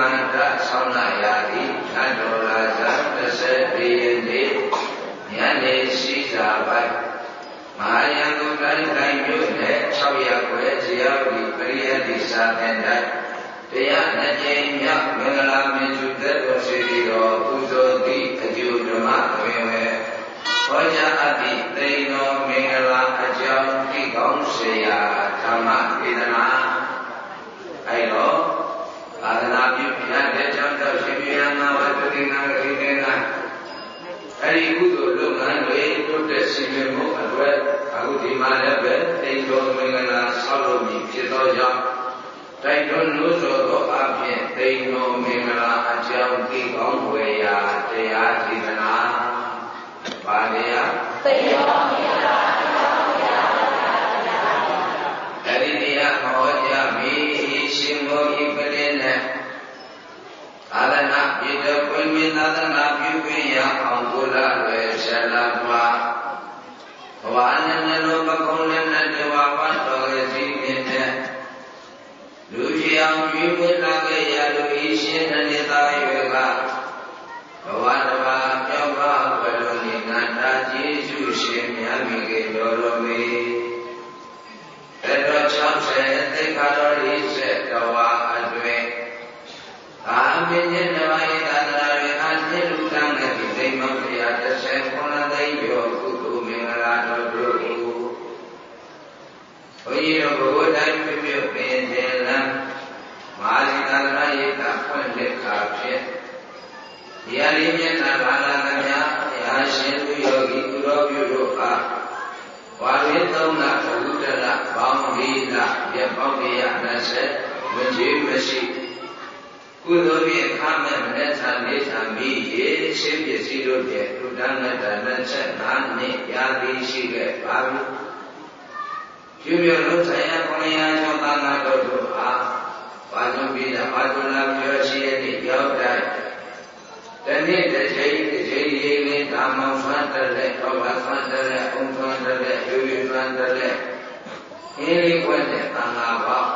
မာတဆောင်းလာရာသည်သတ္တောလာဇာ30ရက်နေ့ညနေရှိစာပိုင်းမဟာယံကိုတိုင်းတိုင်းမြို့နယ်6ရက်ွယ်ဇေယဝီပရိယတိစာသင်တိုင်းတရားနှစ်ကြိမ်မြောက်မင်္ဂလာမင်းစုသက်တော်စီရီတော်ပူဇော်သည့်အကျိုးဓမ္မတွင်ဝဲဟောကြားအပ်သည့်သိတော်မင်္ဂလာအကြောင်းဤကောင်းစေရာဓမ္မဒေသနာအဲတော့ သာသနာပြုပြတဲ့ကြောင့်တော့ရှင်ပြရနာဝတ္တိနာဂရိကေနာအဲဒီကုသိုလ်လုပ်ငန်းတွေတိုးတက်စီမံမှုအတွက်အခုဒီမှာလည်းပဲတိတ်တော်မင်္ဂလာဆောက်လုပ်ပြီးဖြစ်သောကြောင့်တိုက်တွန်းလို့ဆိုသောအဖြစ်တိတ်တော်မင်္ဂလာအကြောင်းသိကောင်းဝေရာတရားဒေသနာပါတရားသိတော်မင်္ဂလာအဲ့ဒီတရားဟောကြားပြီးရှင်ဘုရားပလင်းနဲ့ သာသနာပြည်တော်ကိုမြင်သာသနာပြုခွင့်ရအောင်ကိုလာလွယ်ဆလာပါဘဝနဲ့နှလုံးပကုံးနဲ့နဲ့တဝါပတ်တော်ရဲ့စီးနေတဲ့လူကြီးအောင်ပြုခွင့်လာခဲ့ရလူဤရှင်နဲ့သားရွယ်ကဘဝတစ်ပါးပြောင်းပါဘယ်လိုနေနန္တာကျေးဇူးရှင်မြတ်မိကေတော်တော်မေတတော်60သိက္ခာတော်40တဝါအတွင် အာမင်းရဲ့ဓမ္မရဲ့သာသနာရဲ့အသစ်လူတန်းတဲ့ဒီသိမ္မာတရား39သိန်းကျော်ကုသိုလ်မင်္ဂလာတော်တို့ကိုဘုန်းကြီးတို့ဘုရားတိုင်းပြပြပင်တယ်လမ်းမဟာစီသာသနာရဲ့ကဖွင့်လက်ခါဖြင့်ဒီအရင်းမျက်နှာဘာလာကမြာရာရှင်သူယောဂီသူတော်ပြုတို့အားဝါရင်းသုံးလဘုဒ္ဓလဘောင်းလေးလပြပောင်းရ20ဝိဇေမရှိ ကုသိုလ်ဖြင့်ခမဲ့မနဲ့သာနေသာမိရေရှင်းပစ္စည်းတို့ဖြင့်လူတန်းနဲ့တန်25နှစ်ရာသီရှိခဲ့ပါပြီ။ပြုပြုလုံးဆိုင်ရာခொနရာကျောင်းသားနာတို့တို့အားဘာကြောင့်ပြည်သာဘာကြောင့်လာပြောရှိရသည့်ရောက်တိုင်းတနေ့တစ်ချိန်တစ်ချိန်လေးလေးဓမ္မဆွမ်းတလက်တော်ဘာဆွမ်းတလက်အုံဆွမ်းတလက်ယူယူဆွမ်းတလက်အင်းလေးွက်တဲ့သံဃာပေါင်း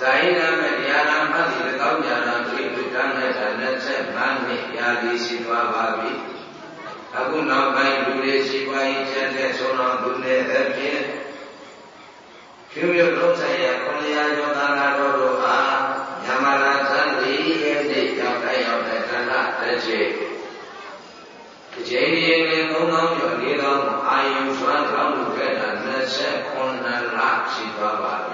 ဇာယနာမဲ့တရားနာမှတ်ဒီ၎င်းညာနာသိတုတန်းနဲ့တာ25နှစ်ရာသီရှိသွားပါပြီအခုနောက်ပိုင်းလူတွေရှိပါရင်ချက်တဲ့ဆုံးတော်သူနဲ့အဖြစ်ဖြူမြုပ်လုံးဆိုင်ရာခொလျာကျော်သာနာတော်တို့အားညမလာသံဒီရဲ့နေ့ရောက်တိုင်းရောက်တဲ့ခန္ဓာတစ်ချိန်ဒီချိန်ရင်လည်းသုံးသောကျော်လေးသောအာယုံစွမ်းကောင်းမှုခဲ့တာ29လရှိသွားပါပြီ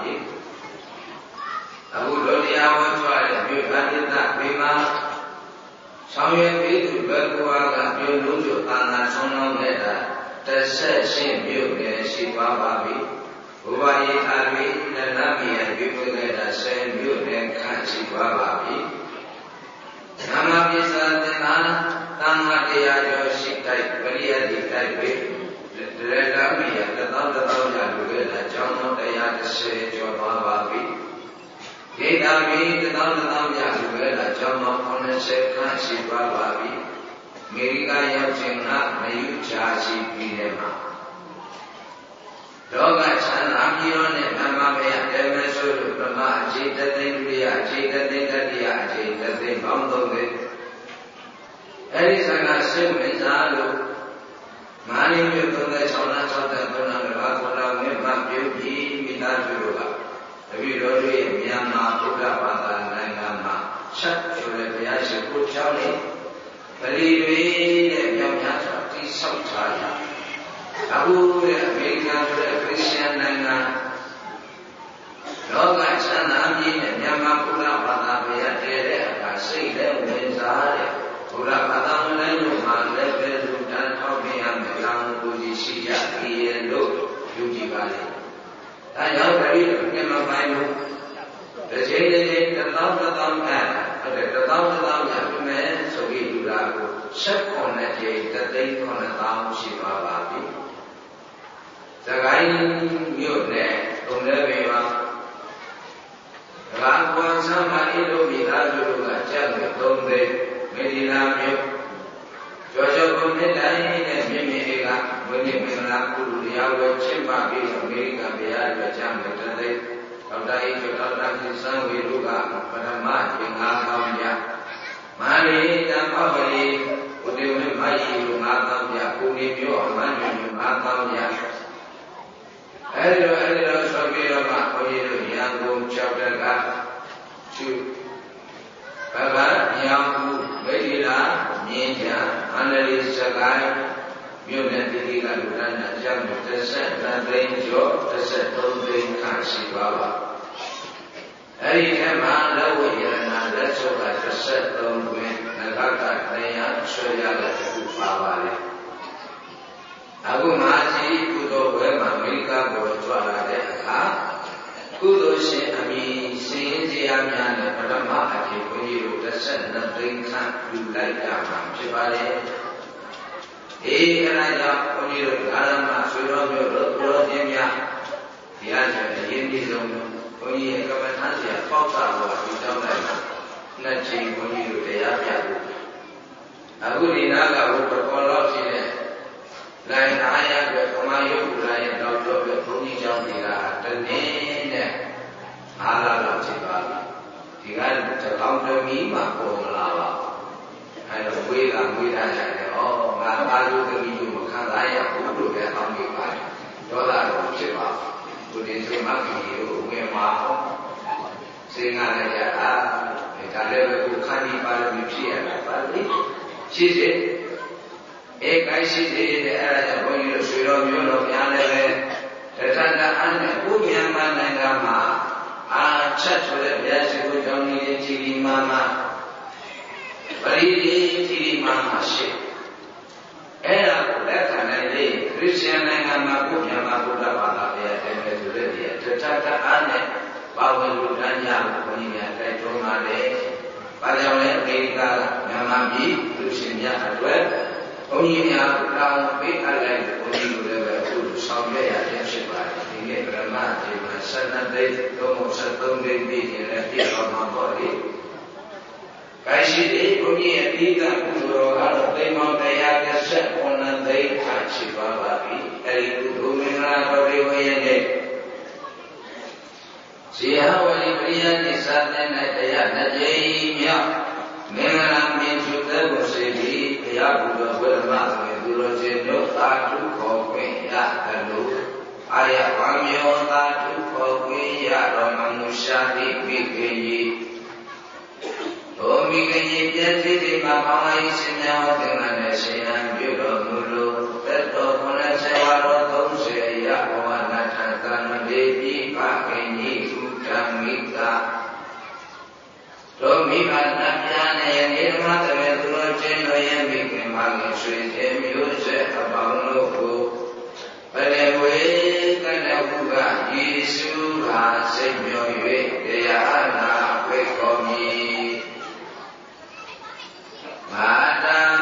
အခုလိုတရားဟောကြားတဲ့မြို့ဗန္တိတဘေမှာဆောင်ရွက်ပြီးသူဘက်ကွာကမြို့လုံးကျသာနာဆုံးလုံးနေတာတစ်ဆက်ရှင်းမြို့နယ်ရှိသွားပါပြီဘုရားယေသာရိနန္ဒမီယပြုပွေးခဲ့တာဆယ်မြို့နယ်ခန့်ရှိသွားပါပြီဓမ္မပစ္စသင်္သာသံဃာတရားကျော်ရှိတိုက်ပရိယတိတိုက်ပေဒရကမီယတသောတသောညာလူခဲ့တာကျောင်းတော်တရား30ကျော်သွားပါပြီ ဒေတာမီတသောတသောညာလူခဲ့တာကျောင်းတော်80ခန့်ရှိသွားပါပြီအမေရိကရောက်ခြင်းကမယူချာရှိပြီးတဲ့မှာလောကချမ်းသာပြီးတော့နဲ့မမမယတေမဆိုလို့ပမအခြေတသိဒုတိယအခြေတသိတတိယအခြေတသိပေါင်းသုံးသိအဲဒီဆံကရှင်းဝင်စားလို့မာနမြို့36လ63လကဘာကောလာဝိမပြုပြီးမိသားစုတို့က တပည့်တော်တို့ရဲ့မြန်မာဗုဒ္ဓဘာသာနိုင်ငံမှာချက်ဆိုတဲ့ဘုရားရှင်ကိုကြောင်းနေပရိဝေတဲ့မြောက်များစွာတိဆောက်ထားတာအခုတဲ့အမေရိကန်ဆိုတဲ့ခရစ်ယာန်နိုင်ငံလောကချမ်းသာပြည်နဲ့မြန်မာဗုဒ္ဓဘာသာဘုရားတည်တဲ့အခါစိတ်နဲ့ဝင်စားတဲ့ဘုရားဘာသာဝင်တိုင်းတို့မှာလည်းပဲလူတန်းထောက်ပြရမယ်။ကောင်းကိုကြီးရှိကြပြီလို့ယူကြည်ပါလေ။ ဒါကြောင့်တတိယမြတ်မပိုင်းလို့တစ်ချိန်တစ်ချိန်တစ်သောင်းတစ်သောင်းအဲဟုတ်တယ်တစ်သောင်းတစ်သောင်းညာပြမယ်ဆိုပြီးလူလာကိုဆက်ခွန်နဲ့ချိန်တသိန်းခွန်သောင်းရှိပါပါပြီ။သခိုင်းမြို့နယ်ုံလည်းပေပါရာကွန်ဆမ်းမအေလိုမိသားစုတို့ကကြက်လို့သုံးသိမေဒီနာမြို့ ကျော်ကျော်ကုန်တဲ့တိုင်းနဲ့မြင့်မြင့်တွေကဝိနည်းမင်္ဂလာကုလူတရားဝဲကျင့်ပပြီးအမေရိကန်တရားတွေကြမ်းလို့တသိဒေါက်တာအေးဒေါက်တာကိစံဝေတို့ကပထမကျင်၅ကောင်းကြမာရီတမ္ပဝရီဘုဒ္ဓဝိမယီတို့၅ကောင်းကြကိုနေပြောအမှန်တွေ၅ကောင်းကြအဲဒီတော့အဲဒီတော့ဆိုပြီးတော့မှဘုန်းကြီးတို့ရန်ကုန်၆တက်ကသူဘဂဗညောင်ဘူးမိထီလာမြ င်းချမန္တလေးစကိုင်းမြို့နယ်တိတိကလူဒန်းညာကျောင်းတစ်ဆက်နှစ်သိန်းကျော်တစ်ဆက်သုံးသိန်းခန့်ရှိပါပါအဲ့ဒီထဲမှာလောဝိရဏလက်ချုပ်ကတစ်ဆက်သုံးတွင်ငကကတရားဆွေရတဲ့ခုပါပါလေအခုမာစီကုသိုလ်ဝဲမှာအမေရိကကိုကြွလာတဲ့အခါကုသိုလ်ရှင်အမိစင်ရင်တရားများနဲ့ပထမအဖြစ် ဘုန်းကြီးတို့တစ်ဆက်နှစ်သိန်းခန့်ပြုလိုက်ကြမှာဖြစ်ပါလေအေးအဲ့ဒါကြောင့်ဘုန်းကြီးတို့ဓမ္မဆွေတော်မျိုးတို့ဘုရားရှင်များတရားရှင်အရင်ကြီးဆုံးဘုန်းကြီးရဲ့ကမ္မထာဆရာပေါက်တာဘောဒီကြောင်းလိုက်နှစ်ချိန်ဘုန်းကြီးတို့တရားပြဖို့အခုဒီနာကဘုပကောလောက်ရှိတဲ့လိုင်အားရအတွက်ကမယုတ်ကူလာရဲ့တောက်တော့ဘုန်းကြီးကျောင်းတွေကတနေ့နဲ့အားလာတော့ဖြစ်ပါပြီ ဒီကတကောင်းတမီမှပေါ်မလာပါဘူးအဲတော့ဝေးကဝေးထားကြတယ်ဩငါအာရုံတမီကိုမခံစားရဘူးလို့လည်းအောင်းနေပါတယ်ဒေါသတော့ဖြစ်ပါဘူးဘုရင်စိမကီကိုဝင်ပါအောင်စေငါလည်းရတာဒါလည်းပဲကိုခန္ဒီပါရမီဖြစ်ရတာပါလေရှိစေအဲကိုင်းရှိသေးတယ်အဲ့ဒါကြောင့်ဘုန်းကြီးတို့ဆွေတော်မျိုးတော်များလည်းပဲတထတအားနဲ့ဥမြန်မာနိုင်ငံမှာ အာချက်ဆိုတဲ့ဘုရားရှိခိုးကြောင်းကြီးကြီးကြီးမားမားပရိဒီကြီးကြီးမားမားရှိအဲ့ဒါကိုလက်ခံနိုင်လေခရစ်ယာန်နိုင်ငံမှာဥမြန်မာဗုဒ္ဓဘာသာတရားတယ်ပဲဆိုတဲ့ဒီတထတအားနဲ့ပါဝင်လူတန်းကြဘုန်းကြီးများတိုက်တွန်းပါတယ်။ဘာကြောင့်လဲအမေရိကမြန်မာပြည်လူရှင်များအတွက်ဘုန်းကြီးများတောင်းပေးအပ်လိုက်ဘုန်းကြီးတို့လည်းပဲအခုဆောင်ရွက်ရခြင်းဖြစ်ပါတယ်ဒီနေ့ပရမတ် ဒီမှာ7သိန်း373သိန်းပြည့်နေတဲ့ပြည့်တော်မှာပေါ့လေ။ကိုင်းရှိတဲ့ဘုန်းကြီးရဲ့ဒီကကုသိုလ်တော်ကတော့သိမ်းမောင်တရား39သိန်းခန့်ရှိပါပါပြီ။အဲဒီကုသိုလ်မင်္ဂလာတော်တွေဝေရတဲ့ဇေဟဝရိပရိယတိသတ်တဲ့တရားနှစ်ကြိမ်မြောက်မင်္ဂလာမြင့်ကျုတဲ့ကိုစေပြီးဘုရားဘုရားဝိရမဆိုရင်သူတော်ရှင်တို့သာဓုခေါ်ခွင့်ရတယ်လို့အာရဝံယောသာဓု ခေါ်ခွင့်ရတော်မမူရှာတိမိခင်ကြီးတို့မိခင်ကြီးပြည့်စည်ဒီမှာပေါင်းလိုက်ရှင်များဟောသင်္ကန်းနဲ့ရှင်ဟန်ပြုတော်မူလို့သက်တော်ခုနှစ်ဆယ်ဝါတော်30ရဘဝနာထသံမေတိပခင်ကြီးဥဒ္ဓမိတာတို့မိဘနှပြားနဲ့နေမသမေသူတို့ချင်းတို့ရဲ့မိခင်မငယ်ဆွေခြင်းမျိုးဆက်အပေါင်းတို့ကိုပရေဝေ ကနဟုကယေရှုဟာစိတ်မြော်၍တရားနာဝေကောမည်မာတာ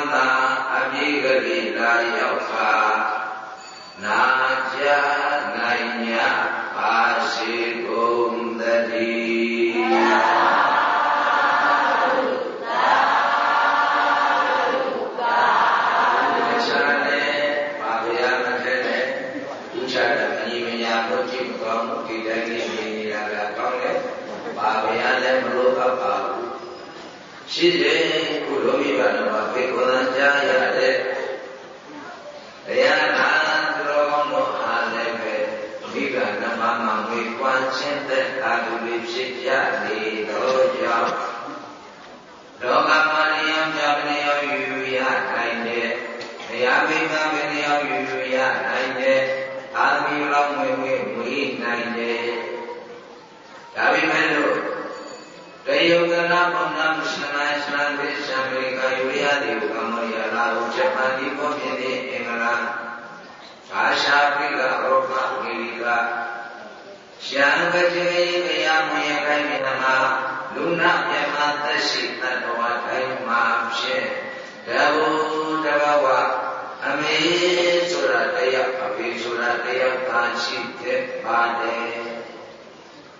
မြောဝန္တာအပြည့်ကလေးလာရောက်ခါနာကြနိုင်냐ပါရှိကုန် ဒါပေမဲ့လို့တယုံကနာဘုံနာမရှင်နာရှင်နာပိသံမေကာယုရတိကမ္မရလာဟုချက်ပန်ဒီပေါ်ပြင်းတဲ့အင်္ဂလာအာရှာပိကရောဂဝိရိကရှံကတိကယမယခိုင်မြတ်မှာလူနာမြတ်မှာသက်ရှိတတ္တဝါတိုင်းမှာဖြစ်တဘူတဘဝအမေဆိုတာတရားအဖေဆိုတာတရားသာရှိတဲ့ပါတယ်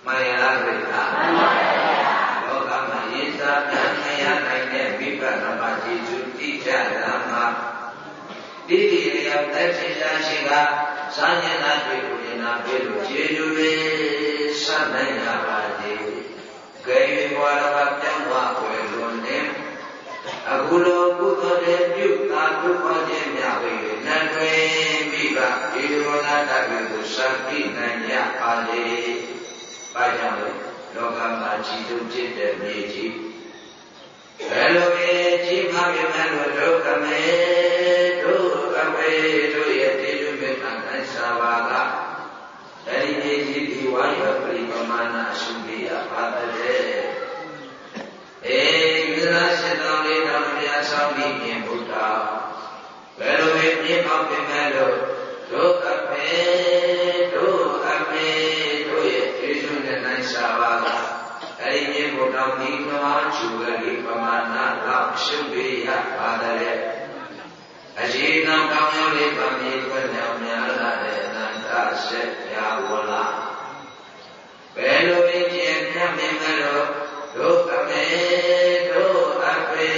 မှန်ရလားဗျာမှန်ပါဗျာလောကမှာရေးစားပြန်မရနိုင်တဲ့မိဘဓမ္မကျေစုတိကျဓမ္မတိတိရယသက်ချင်ရှားရှိကစာဉာဏ်တွေ့ကိုဉာဏ်ပြလို့ကျေစုပဲစနိုင်ရပါသည်ကဲ၍ဘဝတော်ပြောင်းသွားွယ်လွန်နေအခုလိုကုသိုလ်တဲ့ပြုတာဒုက္ခခြင်းများဝေနတ်တွေမိဘဒီလိုနာတတ်ကိုစံပြနိုင်ကြပါလေ။ ဘာကြောင့်လဲလောကမှာကြည်သူဖြစ်တဲ့မြေကြီးဘယ်လိုပဲကြီးမှပြမယ်လို့ဒုက္ခမေဒုက္ခမေတို့ရဲ့တေလူမေတ္တာနိုင်စာပါကအဲဒီမြေကြီးဒီဝါရပရိပမာဏအရှုပိယပါတယ်အေဝိသနာရှိတော်လေးတော်ဘုရားဆောင်ပြီးမြင်ဘုရားဘယ်လိုပဲမြင်အောင်ပြင်မဲ့လို့ဒုက္ခမေဒုက္မြင်ဘုရားဒီကမာချူကလေးပမာဏလောက်ရှုပိယပါတယ်အရှိနံကောင်းရောလေးပါမြေခွင့်မြောင်များလာတဲ့အနန္တဆက်ရာဝလာဘယ်လိုပဲကြည့်မြတ်မြင်မဲ့လို့ဒုက္ခမေဒုအပေ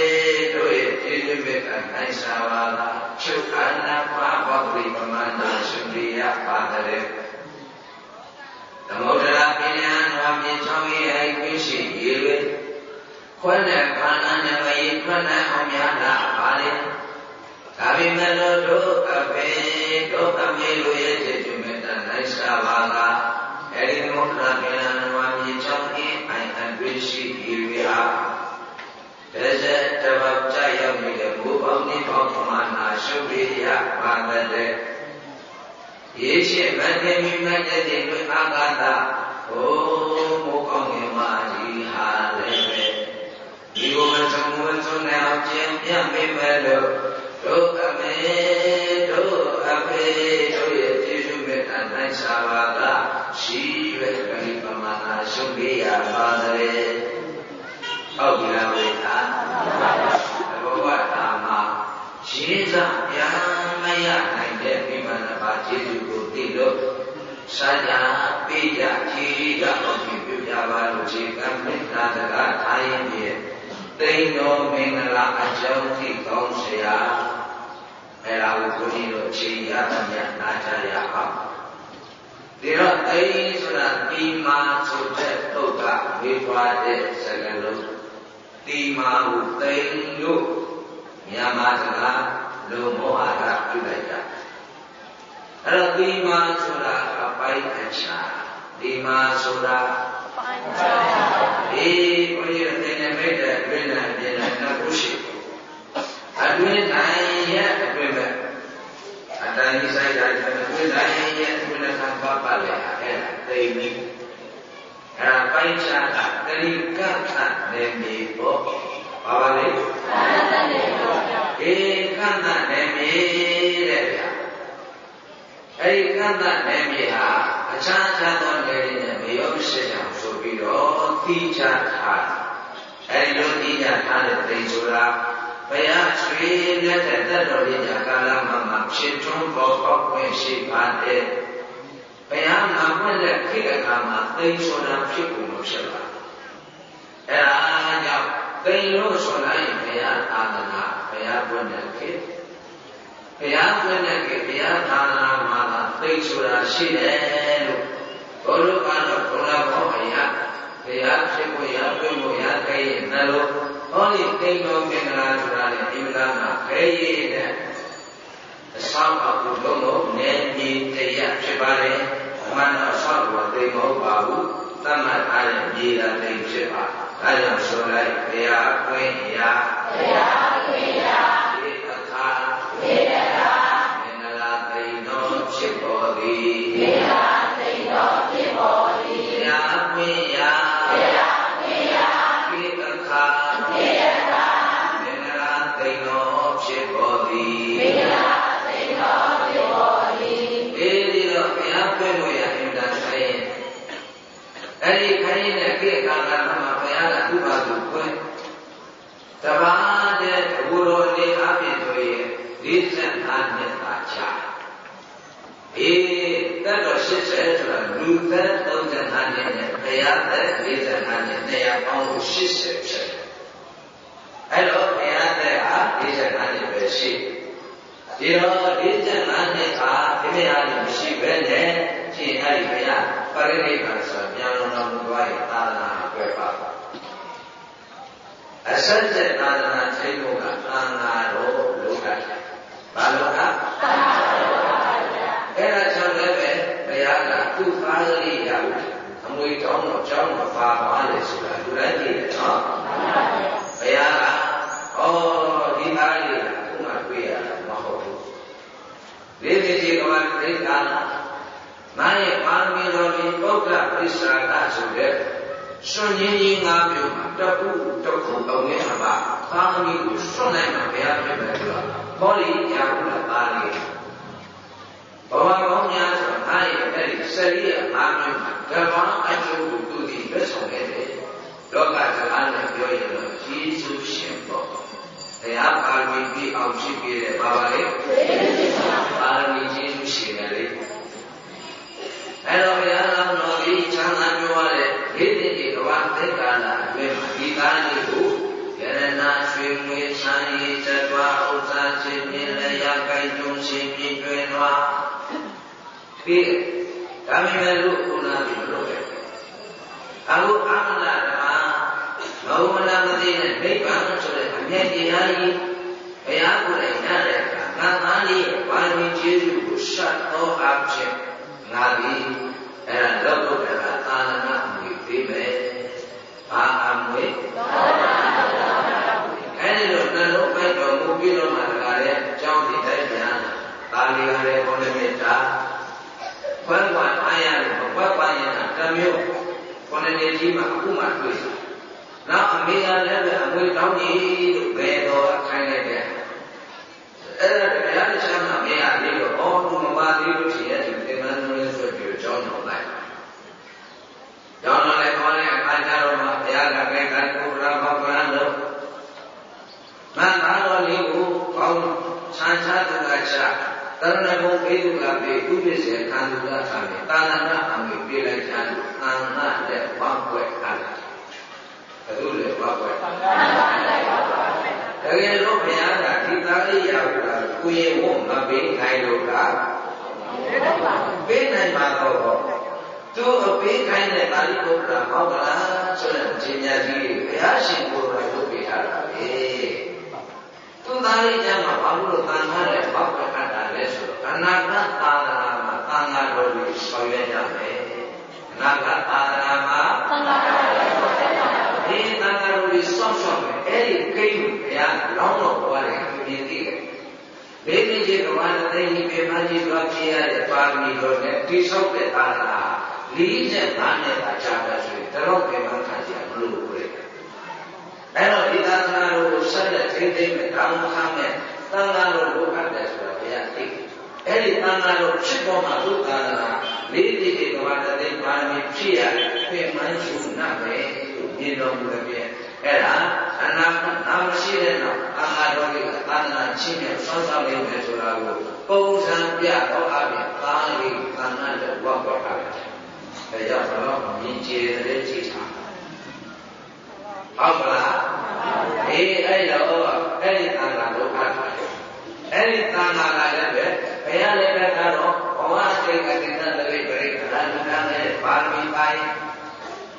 တို့ရဲ့ကျေးဇူးပဲကနိုင်စာပါလားချုပ်အနာပါဘောဂိပမန္တရှင်ရိယပါတယ် ခွန်းတဲ့ခန္ဓာနဲ့မရေခွန်းတဲ့အောင်များတာပါလေဒါပေမဲ့လို့ဒုက္ခပေဒုက္ခမေလို့ရဲ့ကျေးဇူးမေတ္တာနိုင်စာပါလားအဲဒီသမုဒ္ဒရာပိဏံဝါမြေချောင်းရဲ့အိအတွေ့ရှိရေတွေဟာတဇက်တပတ်ကြရောက်နေတဲ့ဘုဘောင်းဒီပေါင်းပမာဏရှုပ်ရိယပါတဲ့ရေရှိမထေမီမတဲ့တဲ့တို့အာဂတာဟို ဒီဘုမဆုံးဝတ်ဆုံးနဲ့အောင်ကျင့်ပြမိမဲ့လို့ဒုက္ခမေဒုအဖေတို့ရဲ့ကျေးဇူးမေတ္တာနိုင်စာပါကရှိရွယ်ပရိပမာဏရှုပ်ရိယပါတယ်ဟုတ်ပြီလားဝိသာဘဝတာမှာရှင်းစားပြန်မရနိုင်တဲ့မိမနာပါကျေးဇူးကိုသိလို့စာညာပေးကြခြေကြအောင်ပြုပြပါလို့ခြေကံမေတ္တာတကားထားရင်ပြည့် သိမ့်တော်မင်္ဂလာအကြောင်းသိကောင်းစရာအဲ့ဒါကိုဘုန်းကြီးတို့အချိန်ရသမျှနားကြရအောင်ဒီတော့အိဆိုတာတိမာဆိုတဲ့ပုဒ်ကဝေထွားတဲ့စကားလုံးတိမာကိုသိမ့်လို့မြန်မာစကားလုံမောအားကပြုလိုက်တာအဲ့တော့တိမာဆိုတာအပိုင်းအခြားတိမာဆိုတာအပိုင်းအခြားဒီဘုရား နဲ့ပြင်နဲ့နှစ်ခုရှိအတွင်းနိုင်ရဲ့အတွင်းပဲအတိုင်းဆိုင်တိုင်းအတွင်းနိုင်ရဲ့အတွင်းနဲ့ကံပါပါလေအဲ့ဒါသိနေအဲ့ဒါပိုင်းခြားတာတရိကတ်ထနေမြေပေါ့ပါပါလေအေကန္တနေမြေတဲ့ဗျာအဲ့ဒီကန္တနေမြေဟာအခြားခြားသောနေနဲ့မရောရှိအောင်ဆိုပြီးတော့သိချထား အဲ့ဒီလိုသိချထားတဲ့တိတ်ဆိုတာဘုရားရွှေလက်တဲ့တတ်တော်လေးညာကာလမှာမှာဖြစ်ထွန်းပေါ်ပေါက်ခွင့်ရှိပါတယ်ဘုရားမှာဖွင့်တဲ့ခေတ်အခါမှာသိဆိုတာဖြစ်ကုန်လို့ဖြစ်ပါအဲ့ဒါကြောင့်သိလို့ဆိုလိုက်ဘုရားသာသနာဘုရားဖွင့်တဲ့ခေတ်ဘုရားဖွင့်တဲ့ခေတ်ဘုရားသာသနာမှာသိဆိုတာရှိတယ်လို့ဘုရားကတော့ဘုရားဘောအရာ ဘုရားဖြစ်ကိုရပြုလို့ရခဲ့ရင်နှလုံးဟောဒီတိမ်တော်မင်္ဂလာဆိုတာလေဒီကမှာခဲရည်တဲ့အဆောင်အကူလုံးလုံးနေကြီးတရားဖြစ်ပါလေအမှန်တော့ဆောက်တော်တိမ်မဟုတ်ပါဘူးသတ်မှတ်ထားတဲ့မြေသာတိမ်ဖြစ်ပါဒါကြောင့်ဆိုလိုက်ဘုရားခွင့်ရဘုရားခွင့်ရဒီအခါ ဘုရားသက်45နှစ်နဲ့ပေါင်းလို့80ဖြစ်တယ်အဲ့တော့ဘုရားသက်ဟာ45နှစ်ပဲရှိဒီတော့45နှစ်ဟာဒီနေ့အားဖြင့်မရှိပဲနဲ့ရှင်အဲ့ဒီဘုရားပရိနိဗ္ဗာန်ဆိုတာပြန်လုံးတော်မူသွားရင်သာသနာကွယ်ပါအဆက်ဆက်သာသနာထိဖို့ကသံဃာတော်လောကဘာလို့ကအဲ့ဒါကြောင့်လည်းပဲဘုရားကသူ့သားကလေးရ အမွေတောင်းတော့ကျောင်းမပါပါလေဆိုတာလူတိုင်းသိတယ်နော်ဘုရားကဩဒီသားလေးကခုမှတွေ့ရတာမဟုတ်ဘူးဒီဒီဒီကမှသိတာနာရဲ့ပါရမီတော်ဒီပုဂ္ဂပရိစ္ဆာကဆိုတဲ့စွန့်ရင်းကြီး၅မျိုးမှာတခုတခုအဝင်းအပါပါရမီကိုစွန့်နိုင်မှာဘုရားပြတယ်ဆိုတော့ဟောဒီညာဟုလားပါဠိဘဝကောင်းများ ဆိုနာရဲ့အဲ့ဒီစရိယ၅မျိုးမှာကဘာအကျိုးကိုသူဒီလက်ဆောင်ခဲ့တယ်လောကစကားနဲ့ပြောရင်တော့ယေရှုရှင်ပေါ့တရားပါရမီပြည့်အောင်ဖြစ်ပြတဲ့ဘာပါလဲပါရမီယေရှုရှင်တယ်လေအဲ့တော့ဘုရားတော်တော်ကြီးချမ်းသာကြွားတဲ့ဒီတိတိကဘာသက်ကာလအတွင်းမှာဒီသားလေးကိုယရနာရွှေငွေချမ်းရည်တတွားဥစ္စာချင်းမြင်လည်းရကိုင်ကျုံရှင်ပြည့်တွင်သွား ပြီးဒါမှမဟုတ်လို့ခုနကပြောတယ်အခုအာမနာဓမ္မမဟုမနာမသိတဲ့နိဗ္ဗာန်ဆိုတဲ့အမြဲတရားကြီးဘုရားကိုယ်တိုင်ရတဲ့အခါငါသားလေးရဲ့ပါရမီကျေးဇူးကိုရှတ်သောအဖြစ်ငါသည်အဲ့ဒါလောကုတ္တရာသာသနာအမွေပေးမယ်။ဘာအမွေအဲ့ဒီလိုနှလုံးပိုက်တော်မူပြီးတော့မှတခါလေအကြောင်းဒီတိုင်းပြန်သာလီကလည်းဘုန်းကြီးမေတ္တာ ဘွယ်ကအားရတယ်ဘွယ်ကရင်တမျိုးဘုန်းကြီးကြီးမှာအခုမှတွေ့တယ်။နောက်အမေကလည်းအမွေတောင်းကြီးလို့ဘယ်တော်ခိုင်းလိုက်တဲ့အဲ့ဒါတရားတစ်ချက်မှမရသေးလို့အော်သူမပါသေးလို့ရှိရင်ဒီသင်္ကန်းလေးဆိုပြီးကြောင်းတော်လိုက်။ကြောင်းတော်လိုက်ခေါ်တဲ့အခါကျတော့မှဘုရားကခိုင်းခိုင်းကိုရာဘောကရန်လို့မန်သားတော်လေးကိုကောင်းဆန်းချသူကချတရဏဂုံ ပေးသူကပေးဥပ္ပစေခံသူကခံတယ်တာဏနာအမိပြေးလိုက်ချမ်းလို့အန္နတဲ့ဝါကွက်အားဘယ်လိုလဲဝါကွက်တကယ်လို့ဘုရားကဒီသားလေးရောက်လာလို့ကိုယ်ရဲ့ဝတ်မပေးနိုင်လို့ကပေးနိုင်မှာတော့သူအပေးခိုင်းတဲ့ပါဠိပုဒ်ကဟောကလားဆိုတဲ့ခြင်းများကြီးဘုရားရှင်ကိုယ်တော်လုပ်ပေးထားတာပဲသူသားလေးကျမ်းမှာဘာလို့တန်ခါတဲ့ဘောက်ကခတ်တာလဲဆိုတော့ အနာဂတ်သာသနာမှာသံဃာတော်တွေဆောင်ရွက်ကြမယ်အနာဂတ်သာသနာမှာသံဃာတော်တွေဆောင်ရွက်ကြမယ်ဒီသံဃာတော်တွေစောင့်ရှောက်မယ်အဲ့ဒီကိန်းကိုဘုရားလောင်းတော်ဘွားတယ်မြင်သိတယ်ဘေးမိကြီးကဘာနဲ့သိညီပြေမကြီးသွားပြရတဲ့ပါရမီတော်နဲ့တိဆောက်တဲ့သာသနာ45နှစ်သာကြာတာဆိုရင်တော့ပြေမခံကြမလို့ပြည့်အဲ့တော့ဒီသာသနာတော်ကိုဆက်လက်ထိန်းသိမ်းမဲ့တောင်းခံမဲ့သံဃာတော်လိုအပ်တယ်ဆိုတာဘုရားသိ အဲ့ဒီသံဃာတော်ဖြစ်ပေါ်မှာသုသာသနာလေးတိတိကဘာတသိပါရမီဖြစ်ရပြင်မှန်းရှုနာပဲလို့မြင်တော်မူတဲ့ပြည့်အဲ့ဒါအနာနာမရှိတဲ့နောက်သံဃာတော်တွေကသာသနာချင်းနဲ့ဆောင်းဆောင်းနေတယ်ဆိုတာကိုပုံစံပြတော့အပြင်သာလေးသံဃာတော်ဝတ်ပေါ်တာဒါကြောင့်တော့မြင်ကြည်တဲ့ကြည်ထားဟုတ်ပါလားအေးအဲ့တော့အဲ့ဒီသံဃာလို့အပ်တယ်အဲ့ဒီသံဃာကလည်းပဲ ဘုရားလည်းပဲကတော့ဘဝစိတ်ကတိတ္တတိပရိက္ခဏလူကနဲ့ပါရမီပိုင်း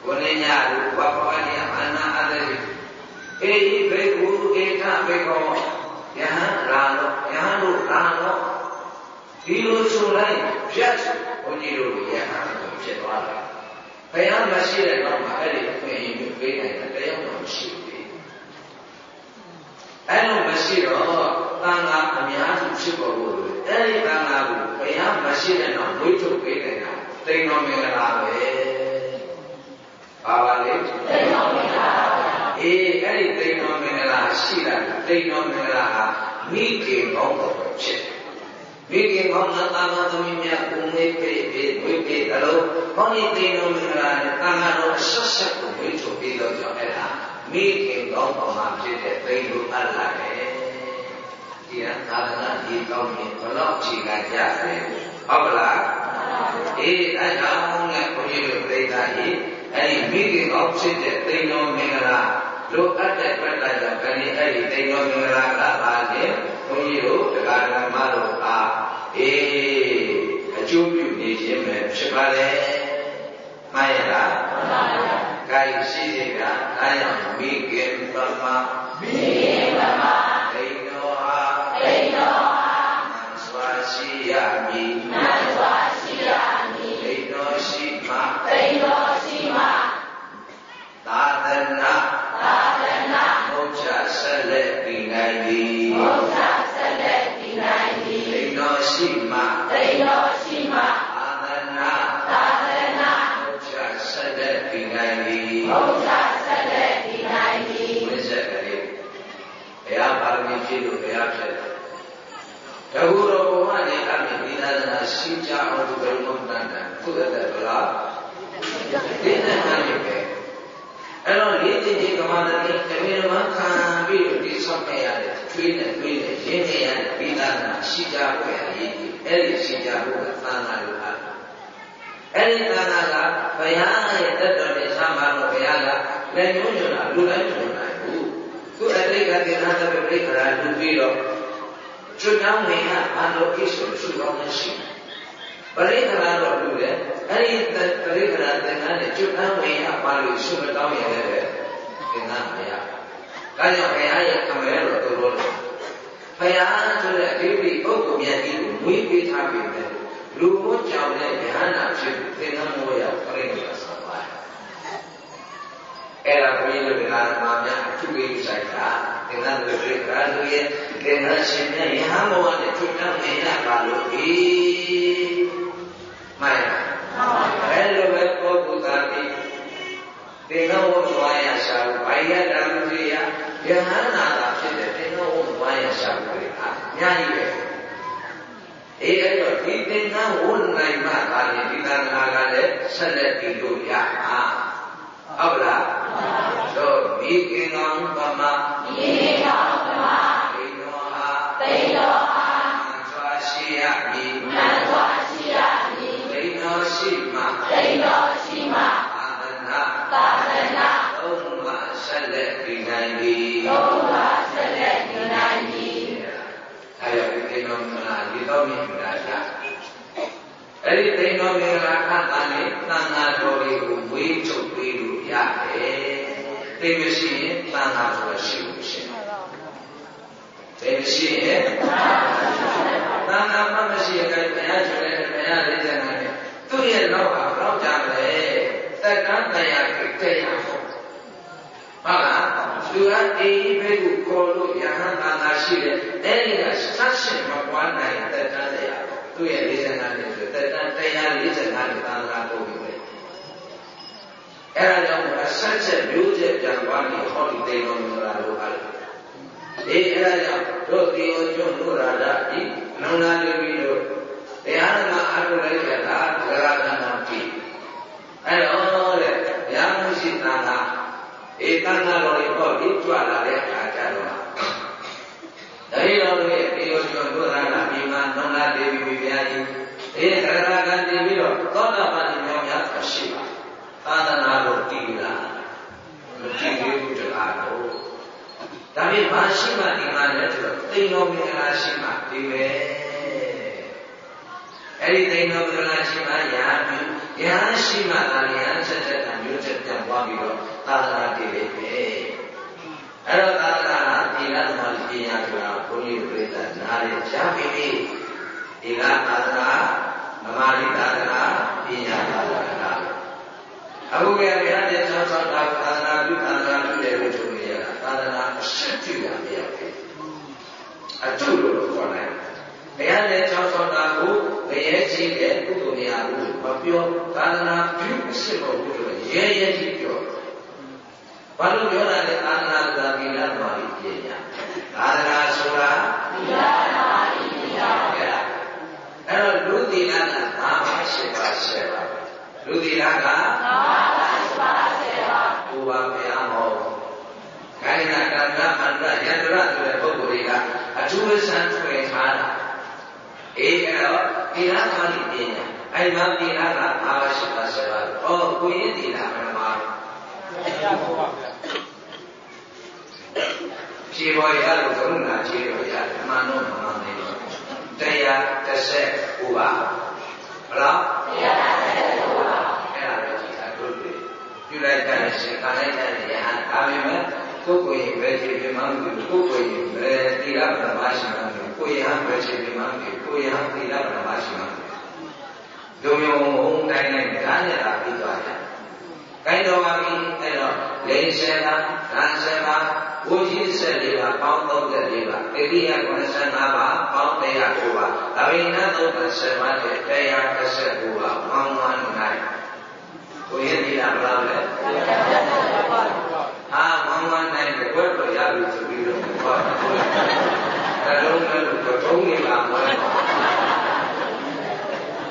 ကိုနေညာလူဘဝဘဝညအနာအတ္တိအေဤဘေကုဧကဘေကောယဟန်ရာလောယဟန်တို့ရာလောဒီလိုဆိုလိုက်ဖြတ်ဘုန်းကြီးတို့ယဟန်တို့ဖြစ်သွားတယ်ဘုရားမရှိတဲ့တော့မှအဲ့ဒီအခွင့်အရေးကိုပေးနိုင်တဲ့တရားမှမရှိဘူးအဲ့လိုမရှိတော့ တန်ခါအများစုဖြစ်ပေါ်လို့အဲ့ဒီတန်ခါကိုဘုရားမရှိတဲ့တော့ဝိထုတ်ပေးနိုင်တာတိမ်တော်မင်္ဂလာပဲပါပါလေတိမ်တော်မင်္ဂလာအေးအဲ့ဒီတိမ်တော်မင်္ဂလာရှိတာတိမ်တော်မင်္ဂလာဟာမိခင်ကောင်းတော်ဖြစ်တယ်မိခင်ကောင်းသောသာမသမီးများကိုမေးပေးပေးဝိပေးသလိုဘောင်းဤတိမ်တော်မင်္ဂလာနဲ့တန်ခါတော်အဆက်ဆက်ကိုဝိထုတ်ပေးတော့ကြောင့်အဲ့ဒါမိခင်ကောင်းတော်မှာဖြစ်တဲ့တိမ်လိုအပ်လာတယ် ဒီကသာသနာဒီကောင်းရင်ဘလို့ခြေကကြတယ်ဟုတ်ပလားအေးအဲကြောင့်လည်းဘုန်းကြီးတို့ပြိဿကြီးအဲ့ဒီမိခင်ကောင်းဖြစ်တဲ့တိမ်တော်မင်္ဂလာလိုအပ်တဲ့ပြတ်တာကြောင့်ဒီအဲ့ဒီတိမ်တော်မင်္ဂလာကပါလေဘုန်းကြီးတို့တရားဓမ္မတို့အားအေးအကျိုးပြုနေခြင်းပဲဖြစ်ပါလေမှန်ရလားမှန်ပါပါကိုင်ရှိတဲ့ကအားရမိခ တည်းတမင်မခံပြီးတော့ဒီဆောက်ခဲ့ရတဲ့ထွေးနဲ့ထွေးနဲ့ရင်းနေရတဲ့ဒီသာသနာရှိကြွယ်အရေးကြီးအဲ့ဒီရှိကြဖို့ကသံဃာလိုအပ်အဲ့ဒီသံဃာကဘုရားရဲ့တတ်တော်နဲ့ဆံပါတော့ဘုရားကလည်းညွှန်ညွှန်တာလူတိုင်းညွှန်နိုင်ဘူးသူအတိတ်ကသင်္ခါတပိဋကရာလူပြီးတော့ကျွတ်တောင်းနေရအလောကိစ္စကိုရှုကောင်းနေရှိပရိက္ခရာတော့လူတယ်အဲ့ဒီပရိက္ခရာသင်္ခါနဲ့ကျွတ်တောင်းနေရပါလို့ရှုမတောင်းရလည်းပဲ သင်္ခါမရဒါကြောင့်ဘုရားရဲ့ကံရဲတော်တော်လို့ဘုရားဆိုတဲ့အတိပိပုဂ္ဂိုလ်မြတ်ကြီးကိုမွေးပေးထားပြီပဲလူမို့ကြောင့်လည်းဉာဏ်နာဖြစ်သင်္ကန်းမိုးရောက်ပြိဋ္ဌာဆောပါတယ်အဲ့ဒါဘုရားတို့ကမာများအထုကြီးဆိုင်တာသင်္ကန်းတွေပြိဋ္ဌာလူရဲ့သင်္ကန်းရှင်နဲ့ယဟန်ဘဝနဲ့ထွတ်တောင်းနေရပါလို့ဒီမှန်ပါအဲ့လိုပဲပုဂ္ဂိုလ်သားဒီ သင်္ကန်းဝတ်သွားရရှာလို့ဘာရတာလူကြီးရယဟန်နာတာဖြစ်တဲ့သင်္ကန်းဝတ်သွားရရှာလို့အများကြီးပဲအေးအဲ့တော့ဒီသင်္ကန်းဝတ်နိုင်မှသာရင်ဒီသံဃာကလည်းဆက်လက်ပြီးလို့ရမှာဟုတ်လားတော့မိခင်ကောင်ပမမိခင်ကောင်ပမသိတော်ဟာသိတော်ဟာစွာရှိရမည်နတ်စွာရှိရမည်သိတော်ရှိမှသိတော်ရှိမှ သာသနာသာသနာသုံးပါဆက်လက်ပြီးနိုင်သည်သုံးပါဆက်လက်ပြီးနိုင်သည်အဲ့တော့သိတော်မင်္ဂလာဒီတော့မြင်တာကြအဲ့ဒီသိတော်မင်္ဂလာခတ်တာနဲ့သံဃာတော်တွေကိုဝေးချုပ်ပေးလို့ရတယ်သိမရှိရင်သံဃာတော်ရှိလို့ရှိတယ်သိမရှိရင်သံဃာမမရှိရင်ဘုရားရှင်လည်းဘုရားလေးတဲ့နဲ့သူ့ရဲ့လောကဘယ်တော့ကြမလဲတက္ကန့်တရားကိုတရားဟုတ်လား သူကအေးဘဲကိုခေါ်လို့ယဟန်သာသာရှိတယ်အဲဒီကဆက်ရှင်မပွားနိုင်တဲ့တန်းတရားသူ့ရဲ့45နှစ်ဆိုတဲ့တန်းတရား45နှစ်သာသာပို့ပြီးပဲအဲဒါကြောင့်အဆက်ချက်မျိုးချက်ပြန်သွားပြီးဟောဒီတေတော်မူလာလို့အားလို့ဒီအဲဒါကြောင့်တို့တေယောကျွန်းတို့ရာဓဒီနောင်နာလူကြီးတို့တရားနာအားထုတ်လိုက်ကြတာသရဂနာတိအဲတော့တဲ့ဗျာမရှိတန်ခါ ဧတန်ခါတော်လေးပေါ့ဒီကြွလာတဲ့အခါကျတော့တတိတော်ရဲ့တေယောကျွန်းတို့ရာဓဒီမှာနောင်နာဒေဝီဘုရားကြီးဒီသရဂနာတင်ပြီးတော့သောတာပန်မြောက်များရှိပါသာသနာတော်တည်လာမတည်သေးဘူးတရားတော်ဒါဖြင့်ဘာရှိမှဒီမှာလဲဆိုတော့သိတော်မင်္ဂလာရှိမှဒီပဲအဲ့ဒီသိတော်မင်္ဂလာရှိမှရာပြီးရာရှိမှသာရာဆက်ဆက်တာမျိုးချက်ပြန်ပွားပြီးတော့ သာသနာတည်လေပဲအဲ့တော့သာသနာတည်လာသမားပညာဆိုတာဘုန်းကြီးပြိဿနားရကြပြီဒီကသာသနာဓမ္မရိသာသနာပညာသာသနာအခုကဘုရားတဲ့ဆောင်းဆောင်းတာသာသနာပြုသာသနာပြုတယ်လို့ဆိုနေရတာသာသနာအရှိတ်ပြုရမရဘူးအကျုပ်လို့ခေါ်လိုက်ဘုရားတဲ့ဆောင်းဆောင်းတာကိုငရဲကြီးတဲ့ကုသိုလ်များကိုမပြောသာသနာပြုအရှိတ်ဖို့လို့ရဲရဲကြီးပြော ဘာလို့ပြောတာလဲသာသနာသာကိလမာရိပညာသာသနာဆိုတာသီလမာရိပညာအဲ့တော့လူသီလကဘာမှရှိပါရှိပါလူသီလကဘာမှရှိပါရှိပါဘုရားဘုရားဟောခိုင်းတာကတ္တအန္တယန္တရဆိုတဲ့ပုဂ္ဂိုလ်တွေကအထူးဆန်းထွေထားတာအေးအဲ့တော့သီလမာရိပညာအဲ့မှာသီလကဘာမှရှိပါရှိပါဩကိုရင်သီလဘယ်မှာတရားဟောပါဗျာ ဖြေပေါ်ရလို့ကရုဏာဖြေလို့ရတယ်အမှန်တော့မှန်တယ်တရားတစ်ဆက်ဟိုပါဘလားတရားတစ်ဆက်ဟိုပါအဲ့ဒါပဲကြည့်တာတို့တွေပြုလိုက်တဲ့ရှင်ခံလိုက်တဲ့ရဟန်းဒါပေမဲ့ကိုယ်ကိုယ်ရင်ပဲခြေပြမှန်းကိုကိုယ်ကိုယ်ရင်ပဲတိရပရမရှိမှန်းကိုယ်ရဟန်းပဲခြေပြမှန်းကိုယ်ရဟန်းတိရပရမရှိမှန်းဒုံယုံဟုံတိုင်းတိုင်းဒါနဲ့သာပြီးသွားတယ် ကိုင်းတော်ပါပြီအဲ့တော့လိန်ဆယ်ပါဓာန်ဆယ်ပါဝိကြီးဆက်လေးပါပေါင်း34ပါဣတိယ95ပါပေါင်း109ပါအဘိန30ပါတဲ့119ပါပေါင်း19ကိုရည်ဒီလားဘယ်လောက်လဲအာပေါင်း19ကိုဘယ်တော့ရပြီဆိုပြီးတော့ဟောတလုံးလည်းတော့ထုံးနေပါမလား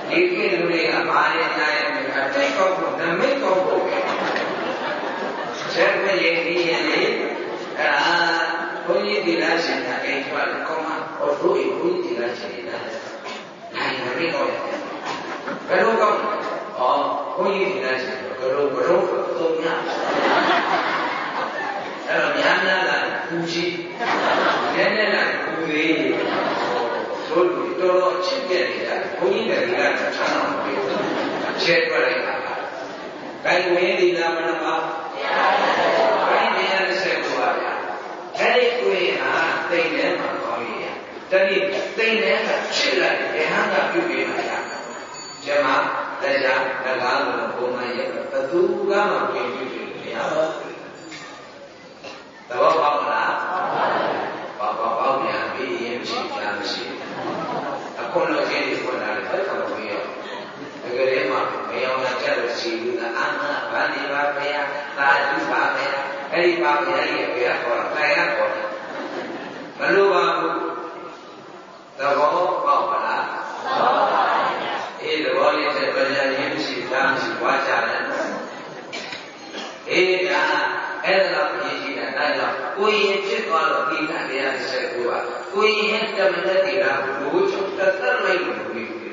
ဒီကိလူတွေကဘာလဲနိုင်အတိတ်ကောက်ဖို့နမိတ်ကောက်ဖို့ ဆက်ပြည့်ရည်ရည်လေးအဲ့ဒါဘုန်းကြီးဒီလားရှင်ကအိမ်ထွက်ကောင်းမှာဟောတို့ဘုန်းကြီးဒီလားရှင်လားနိုင်နမိတ်ကောက်ဘယ်လိုကောက်ဩဘုန်းကြီးဒီလားရှင်ကရောကရောသုံးညအဲ့တော့ညာနာလာပူကြီးနည်းနည်းလာပူသေးတို့တော်တော်ချစ်တဲ့နေရာဘုန်းကြီးတွေကလည်းချမ်းသာတယ်ချဲ့ပြလိုက်တာ။ကိုင်ဝင်ဒီနာမနပါဘိုင်း တရားတစ်ဆက်ကိုပါဗျာ။အဲဒီကိုရင်ဟာတိမ်ထဲမှာကောင်းရည်။တတိတိမ်ထဲကချစ်လိုက်ရဟန်းကပြုပေးပါလား။ကျမတရားလကားလို့ပုံမှန်ရဲ့ဘသူကမှပြင်ပြုလို့မရဘူး။သဘောပေါက်လား။ပေါက်ပေါက်ပေါက်ပြန်ပြီရင်မရှိလားမရှိ။အခုလို့ကျင်းဒီခေါ်တာလည်းဘယ်ကောင်မရော တကယ်လည်းမမယောင်ကြတဲ့စီလူကအာမဗန္ဒီပါဘုရားသာဓုပါဘုရားအဲ့ဒီပါဘုရားရဲ့ဘုရားခေါ်တာတိုင်ရခေါ်တယ်မလိုပါဘူးသဘောပေါက်ပါလားသဘောပါပါအေးသဘောလေးတဲ့ဗညာရင်းမရှိတာမရှိဝါကြတယ်အေးဒါအဲ့ဒါတော့ရည်ရှိတာဒါကြောင့်ကိုယ်ရင်ဖြစ်သွားတော့ဒီကတရားတစ်ချက်ကိုပါကိုယ်ရင်တမလက်တွေကဘိုးချောတသက်လိုက်လို့မပြီးဘူး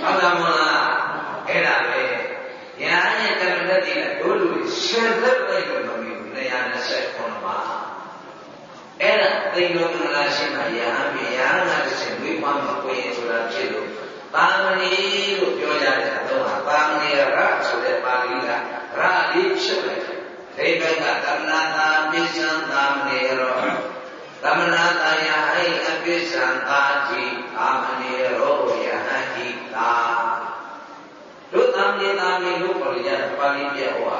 ဟုတ်တယ်မလားအဲ့ဒါပဲညာရဲ့ကမ္မတတိကတို့လူရှင်သက်လိုက်လို့မပြီးဘူး129ပါအဲ့ဒါဘသိလို့မလားရှိမှယဟန်ပြယဟန်ကတစ်ချက်ဝိပမကွေဆိုတာဖြစ်လို့ပါမဏိလို့ပြောကြတယ်အတော့ပါမဏိရဆိုတဲ့ပါဠိကရလေးဖြစ်လိုက်တယ်ဒိဗ္ဗကသမနာတာပိစ္ဆံသာမဏိရောသမနာတာယဟိအပိစ္ဆံသာတိအာမဏိရောယဟ န်ဤတာတို့သမဏေသာမဏေလို့ခေါ်ကြတယ်ပါဠိပြဟော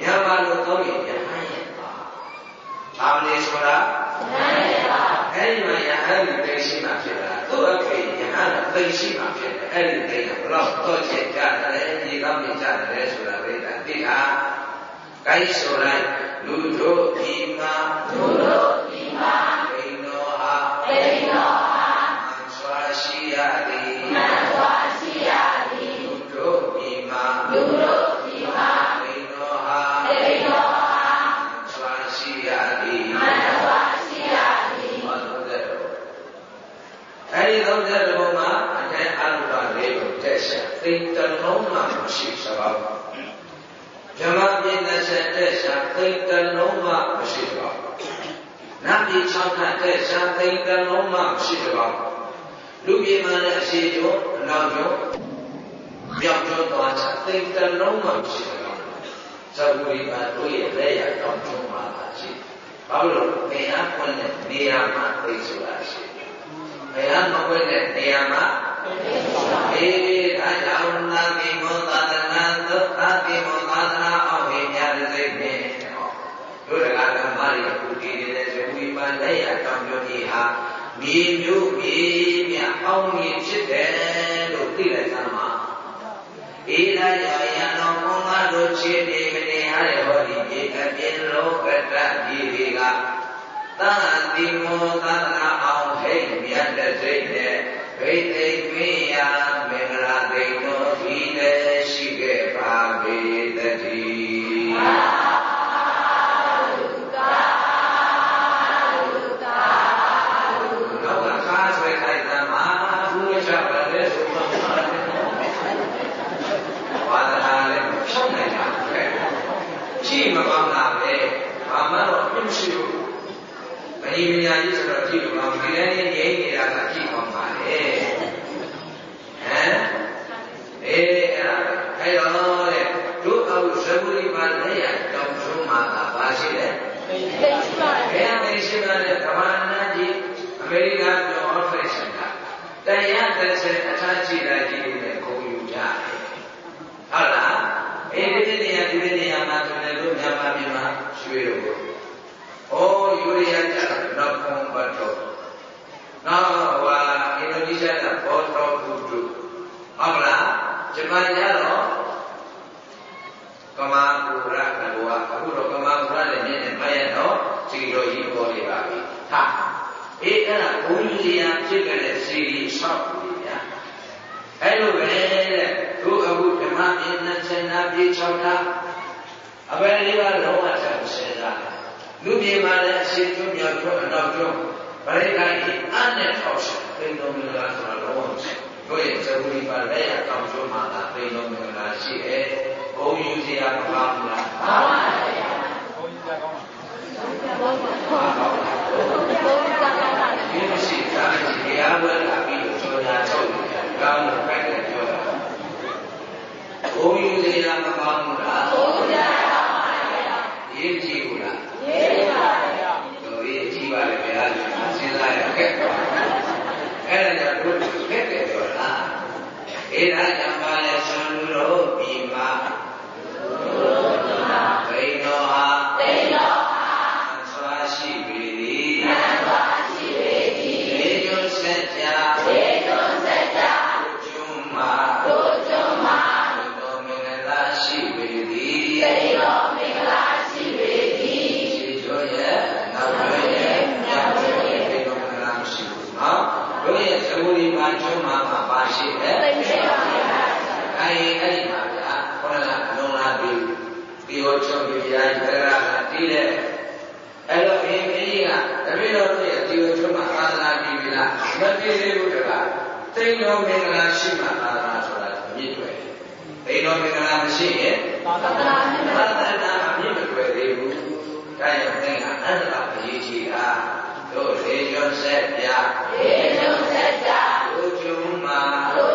မြန်မာလိုသုံးရင်ယဟန်ရဲ့ပါအာမဏိဆိုတာယဟန်ရဲ့ပါအဲ့ဒီမှာယဟန်ကိုသိရှိမှဖြစ်တာသူ့အဖေယဟန်ကိုသိရှိမှဖြစ်တယ်အဲ့ဒီသိတာဘလို့တော့ချက်ကြတယ်ဒီကောင်းမြင်ကြတယ်ဆိုတာပြိတ္တာသိတာကိုင်းဆိုလိုက်လူတို့ဒီမှာလူတို့ဒီမှာဘိနောဟာဘိနောဟာဆွာရှိရသည် တက်ရှာသိတလုံးမှမရှိစပါဘူးဓမ္မပြည့်တဲ့တက်ရှာသိတလုံးမှမရှိပါဘူးနတ်ပြည်၆ခတ်တက်ရှာသိတလုံးမှမရှိပါဘူးလူပြည်မှာလည်းအရှိကျော်အနောက်ကျော်မြောက်ကျော်သွားချသိတလုံးမှမရှိပါဘူးသဗ္ဗူရိပါတို့ရဲ့လက်ရတောင်းချုံမှာပါရှိဘာလို့လဲသင်အားဖွင့်တဲ့နေရာမှာသိဆိုတာရှိဘယ်ဟာမဖွင့်တဲ့နေရာမှာအေးဒါကြောင့်နာတိမောသာသနာသုသာတိမောသာသနာအော င်ဟိညာတိစိတ်ဖြင့်တို့တကာဓမ္မတွေအခုတည်နေတဲ့ဇဝိပန်လက်ရတောင်းပြောကြီးဟာမြေမျိုးမြေမြအောင်မြင်ဖြစ်တယ်လို့သိလိုက်သမှာအေးဒါကြောင့်ယံတော်ဘုံမတို့ခြေနေမနေရတဲ့ဟောဒီမြေအပြင်လောကတ္တကြီးတွေကသာတိမောသာသနာအောင်ဟိမြတ်တဲ့စိတ်နဲ့ဘိသိမေယမင်္ဂ မင်းမညာကြီးဆိုတော့ကြည့်လို့အောင်ဒီလည်းငြိမ့်နေတာကကြည့်အောင်ပါလေဟမ်အေးအဲ့ဒါအဲ့တော့တဲ့တို့အုပ်ဇဝိပါလက်ရတောင်းဆုံးမှာကဘာရှိလဲသိရှိပါတယ်ဘယ်သိရှိပါလဲကမ္ဘာနာကြီးအမေရိကန်ကျော်အော်ဖရက်ရှင်ကတရားတစ်ဆက်အထားရှိတာကြီးနဲ့ခုံယူကြတယ်ဟုတ်လားအေးဒီနေရာဒီနေရာမှာဆိုလည်းတို့မြန်မာပြည်မှာရွှေတော့ဩယူရီးယားကျတော့နောက်ကွန်ဘတ်တော့ နောက်ဟာအင်ဒိုနီးရှားကဘောတော်ဘူတူဟုတ်လားဂျပန်ကျတော့ကမာပူရကလောအခုတော့ကမာပူရလည်းမြင်နေမရတော့စီတော်ကြီးပေါ်နေပါပြီဟာအေးအဲ့ဒါဘုံကြီးရာဖြစ်ကြတဲ့စီရီဆောက်ပြီဗျာအဲ့လိုပဲတဲ့တို့အခုဓမ္မပြင်းနဲ့ဆန္ဒပြေ၆တာအဘယ်လေးပါလုံးဝဆက်ဆဲတာလူပြေမှာလည်းအရှိကျွမြောက်ကျွအနောက်ကျွ ဗရိကိုင်းအနဲ့ထောက်ဆက်သိတော်မူလားဆိုတော့လုံးဝတို့ရဲ့ဇဝိပါလက်ရတောင်းကျွမှာသာသိတော်မူလားရှိတယ်ဘုံယူစရာမပါဘူးလားပါပါဗျာဘုံယူစရာကောင်းလားဒီမရှိတာဒီအားဝယ်လာပြီးတော့ကျော်ညာချုပ်ကောင်းလို့ပဲပြောတာဘုံယူစရာမပါဘူးလားဘုံယူစရာပါပါဗျာရေးကြည့်ဘူးလားရေးပါဗျာတို့ရေးကြည့်ပါလေဗျာစဉ်းစားရခဲ့အဲ့ဒါကြောင့်တို့ခက်တယ်ပြောလား ဧရာ တော်မင်္ဂလာရှိမှသာသနာဆိုတာမြင့်ွယ်သိတော်မင်္ဂလာမရှိရင်သာသနာမြင့်သာသနာအမြင့်မွယ်သေးဘူးဒါကြောင့်သင်ကအတ္တကအရေးကြီးတာသတို့လေကျော်ဆက်ပြလေကျော်ဆက်ပြတို့ကျုံမှာတို့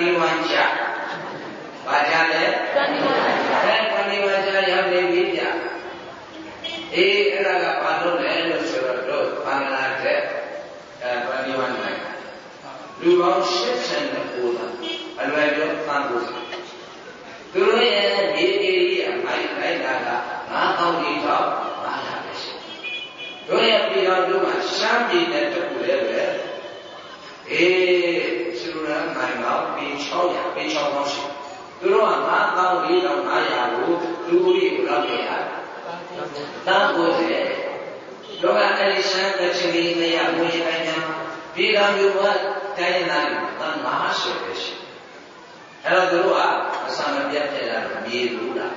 21ကျဘာကြလဲအဲခဏီဝါကြရောက်နေပြီဗျအေးအဲ့ဒါကဘာလို့လဲလို့ဆိုတော့တို့ဘင်္ဂလားဒေ့အဲခဏီဝါနိုင်လူပေါင်း89ကိုသာအလွယ်ပြောသံကိုသူတို့ရဲ့ဒီအေရီအမိုက်လိုက်တာက9000ဒီတော့900ပဲရှိတို့ရဲ့ပြည်တော်တို့မှာရှမ်းပြည်နဲ့တခုလည်းပဲအေးသူရမိုင်တော့ပြည်600ပြည်600ရှိသူတို့က94,500ကို လူဦးရေကိုလောက်ခဲ့ရတန်းကိုယ်တယ်လောကအလိရှန်ကချင်ကြီးနေရဝေပိုင်းများပြည်တော်မျိုးကတိုင်းနာတန်း50ပဲရှိအဲ့တော့သူတို့ကအစမပြတ်ပြလာမြေလူလား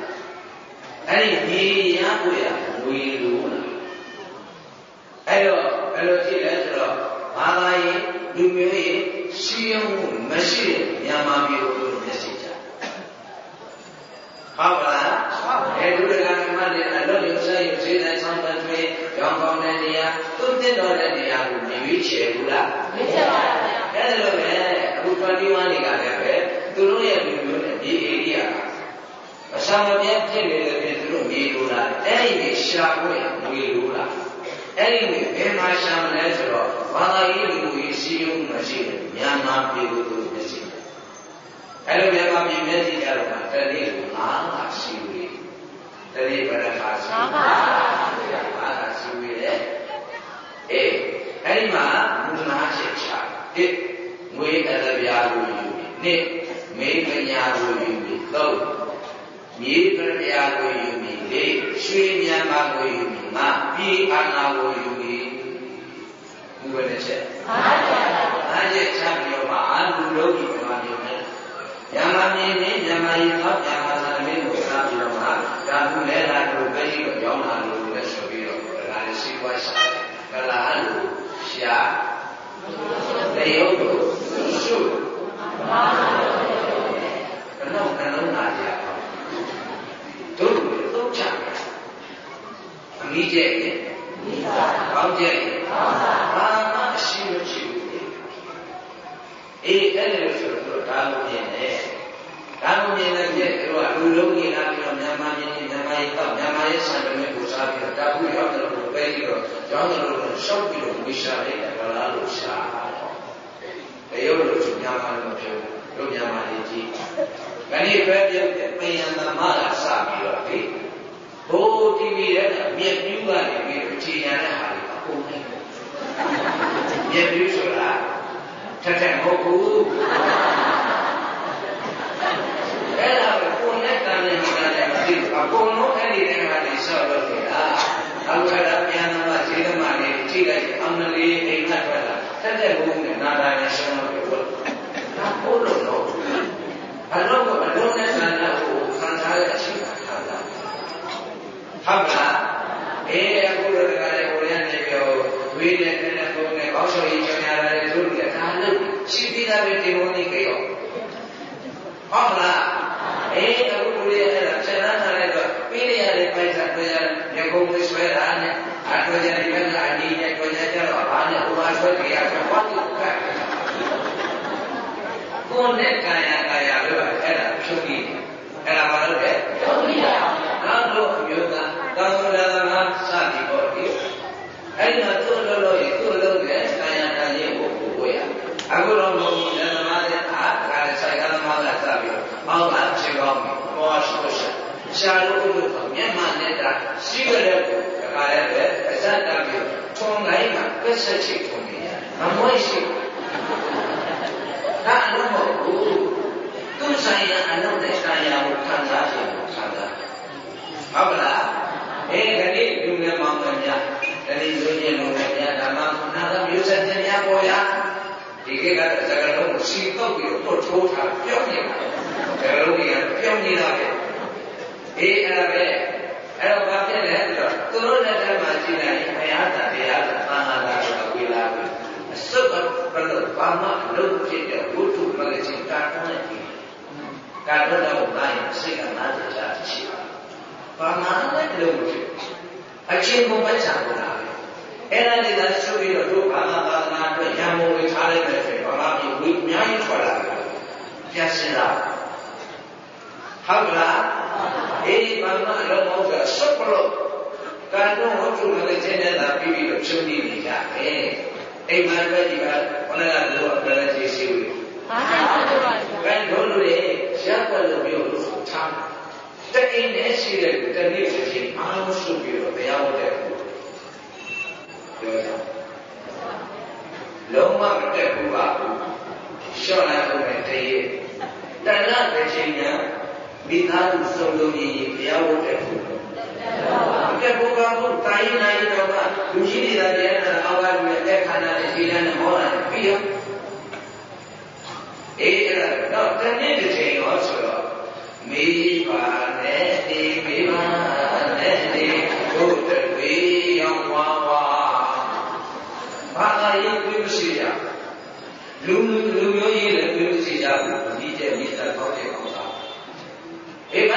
အဲ့ဒီမြေရကိုရဝေလူလားအဲ့တော့ဘယ်လိုကြည့်လဲဆိုတော့ဘာသာရေးလူမျိုးရေးရှိရမှုမရှိတဲ့မြန်မာပြည်ကိုမျက်စိကြဟုတ်ပါလား အဲဒုရကမြမတဲ့အလို့ရုပ်ဆိုင်ရုပ်စေးတဲ့ဆောင်းတန်တွေရောင်းကောင်းတဲ့နေရာသူတက်တော်တဲ့နေရာကိုမြင်ပြီးချေဘူးလားမချေပါဘူးဗျာအဲဒါလိုပဲအခု21နေကလည်းပဲသူတို့ရဲ့လူမျိုးနဲ့ဒီဧရိယာကအစာမပြတ်ဖြစ်နေတဲ့ပြင်သူတို့မြေလိုလားအဲ့ဒီရှာဖို့ရငွေလိုလားအဲ့ဒီဘယ်မှာရှာမလဲဆိုတော့ဘာသာရေးလူမျိုးရေးစီးရုံးမရှိဘူးမြန်မာပြည်ကိုသူမျက်စိအဲ့လိုမြန်မာပြည်မျက်စိကြတော့တနေ့ကိုငါးပါးရှိဝေး တနေ့ဘယ်နှခါရှိဝေးငါးပါးရှိဝေးလေအေးအဲ့ဒီမှာမူနာချက်ချတစ်ငွေအလဗျာကိုယူပြီးနှစ်မေပညာကိုယူပြီးသုံးမြေပညာကိုယူပြီးလေးရွှေမြန်မာကိုယူပြီးငါပြည်အာနာကိုယူပြီးဘုရားနဲ့ချက်အားချက်ချပြီးတော့မှအာလူလုံးကြီးမြန်မာပြ ည်နဲ့မြန်မာပြည်နဲ့မြန်မာပြည်သောမြန်မာသံမင်းကိုစားပြီးတော့မှဒါကုလဲလာလို့ပဲကြီးတော့ရောင်းလာလို့လည်းဆိုပြီးတော့ဒါလည်းစီးပွားရှာကလာလို့ရှာတရုပ်ကိုရှုဘယ်တော့ကလုံးလာကြတို့သုံးချအမိကျဲ့မိပါကောင်းကျဲ့ကောင်းပါဘာမှအရှိမရှိဘူးအေးအဲ့လိုဆို တော့ဒါကိုမြင်တယ်ဒါကိုမြင်တဲ့ပြည့်တို့ကလူလုံးကြီးလာပြီးတော့မြန်မာပြည်မြန်မာရေးတော့မြန်မာရေးဆံတယ်ကိုစားပြီးတော့တာဘူးရောက်တယ်လို့ပဲပြီးတော့ရောက်တယ်လို့ရှောက်ပြီးတော့ဝိရှာလိုက်တယ်ဗလားလို့ရှာတရုပ်လို့မြန်မာလို့ပြောတို့မြန်မာရေးကြီးခဏိပဲပြုတ်တဲ့ပယံသမကစပြီးတော့ဒီဘိုးတီဗီရဲ့မြက်ပြူးကနေပြီးတော့ခြေရတဲ့ဟာတွေအကုန်လုံးမြက်ပြူးဆိုတာ ထက်ထက်မဟုတ်ဘူးအဲ့ဒါကိုကိုယ်နဲ့တန်နေမှာလည်းမသိဘူးအကုန်လုံးအဲ့ဒီထဲမှာနေဆောက်လို့နေတာအခုအဲ့ဒါပြန်လာမှဈေးသမားလေးကြည့်လိုက်အောင်မလေးအိမ်ကထွက်လာထက်ထက်ဘုံနဲ့နာတာနဲ့ဆုံးလို့ပြောတာဘုလို့တော့ဘလို့ကဘလို့နဲ့ဆန္ဒကိုခံစားရရှိတာဟုတ်လားဟုတ်လားအေးအခုလိုတကလည်းကိုရနေပြောဝေးတဲ့နဲ့ဘုံနဲ့ဘောက်ဆိုရင်ကြောင်ရတယ်သူတို့ကဒါလို့ရှိသေးတာပဲဒီဘုံကြီးကြောဟုတ်လားအေးအခုလူတွေအဲ့ဒါဆက်ရမ်းလာတော့ပြီးရတဲ့ပိုက်စားတွေရရကုန်းလေးဆွဲတာနဲ့ အထွေကြဒီဘက်ကအဒီနဲ့ကိုကြကြတော့ဘာနဲ့ဟိုမှာဆွဲကြရတော့ဘာလို့ကဲကိုယ်နဲ့ကာယကာယလို့အဲ့ဒါဖြုတ်ပြီးအဲ့ဒါဘာလို့လဲဖြုတ်ပြီးတာနောက်တော့အမျိုးသားတောင်းလာတာကစသည်ပေါ့ဒီအဲ့ဒါသူ့လို့လို့ရသူ့လို့ရဲ့ကာယကာယကိုကိုရအခုတော့ဘုရားဓမ္မရဲ့အားကာယဆိုင်ကဓမ္မကစပြီးအောက်ကဖြစ်ကောင်းပြီဘောရှိုးရှာရှာလို့လို့မျက်မှန်နဲ့တာရှိကြတဲ့ ကိုဒါကြရဲပဲအစတမ်းပြီးထုံတိုင်းမှာပက်ဆက်ချိထုံနေရမမွေးရှိဒါအလုံးမဟုတ်ဘူးသူဆိုင်ရာအလုံးနဲ့ဆိုင်ရာကိုခံစားရအောင်ခံစားဟုတ်ကလားအေးခဏလေးလူငယ်မောင်နှမများတတိယညလုံးနဲ့များဓမ္မနာသမျိုးဆက်တဲ့များပေါ်ရဒီကိကစကားလုံးကိုစီတော့ပြီးတော့ထိုးထားပြောင်းနေတာစကားလုံးကြီးကပြောင်းနေတာပဲအေးအဲ့ဒါပဲ အဲ့တော့ဘာဖြစ်လဲဆိုတော့သူတို့လက်ထက်မှာရှိနေဘုရားတာတရားတာသာနာတာကိုဝေလာပြီအစုပ်ဘယ်လိုဘာမှအလုပ်ဖြစ်တဲ့ဝိတုမဂ္ဂင်ကာတွန်းနေပြီကာတွန်းတော့ဘာရင်စိတ်ကနားကြတာရှိပါဘာမှလည်းလုပ်မဖြစ်အချင်းကိုပိုက်စားကုန်တာအဲ့ဒါလေးသာရှုပြီးတော့တို့ဘာသာသာသနာအတွက်ရံမိုးဝေထားလိုက်မယ်ဆိုရင်ဘာမှမဝေအများကြီးထွက်လာတယ်ပြန်စင်လာ ဟုတ်လားအေးဘာမှအလုံးမဟုတ်တာဆွတ်ပလို့ကံတော့ဝတ္ထုလည်းကျင်းနေတာပြီးပြီးတော့ချုပ်နေနေကြတယ်အိမ်မှာပဲဒီကဘုရားကတော့ဘယ်လိုကြည့်ရှိလို့အားသာဆိုပါဘယ်လိုလဲရပ်ွက်လို့ပြောလို့ထားတအိမ်နဲ့ရှိတဲ့တနေ့တစ်ချိန်အားလုံးစုပြီးတော့တရားဟောတဲ့ပြောတာလုံးဝမတက်ဘူးပါဘူးရှော့လိုက်အောင်တည်းတဏှာတစ်ချိန်ညာ မိသားစုစုံလုံးကြီးတရားဝတ်တဲ့ခုအပြတ်ဘုရားဘုတာယနာယတော်ကလူကြီးတွေကတရားနာအောက်ကလူရဲ့အခါနာနဲ့ခြေလမ်းနဲ့ဟောတာပြီးရောအေးအဲ့တော့တနေ့တစ်ချိန်ရောဆိုတော့မိပါနဲ့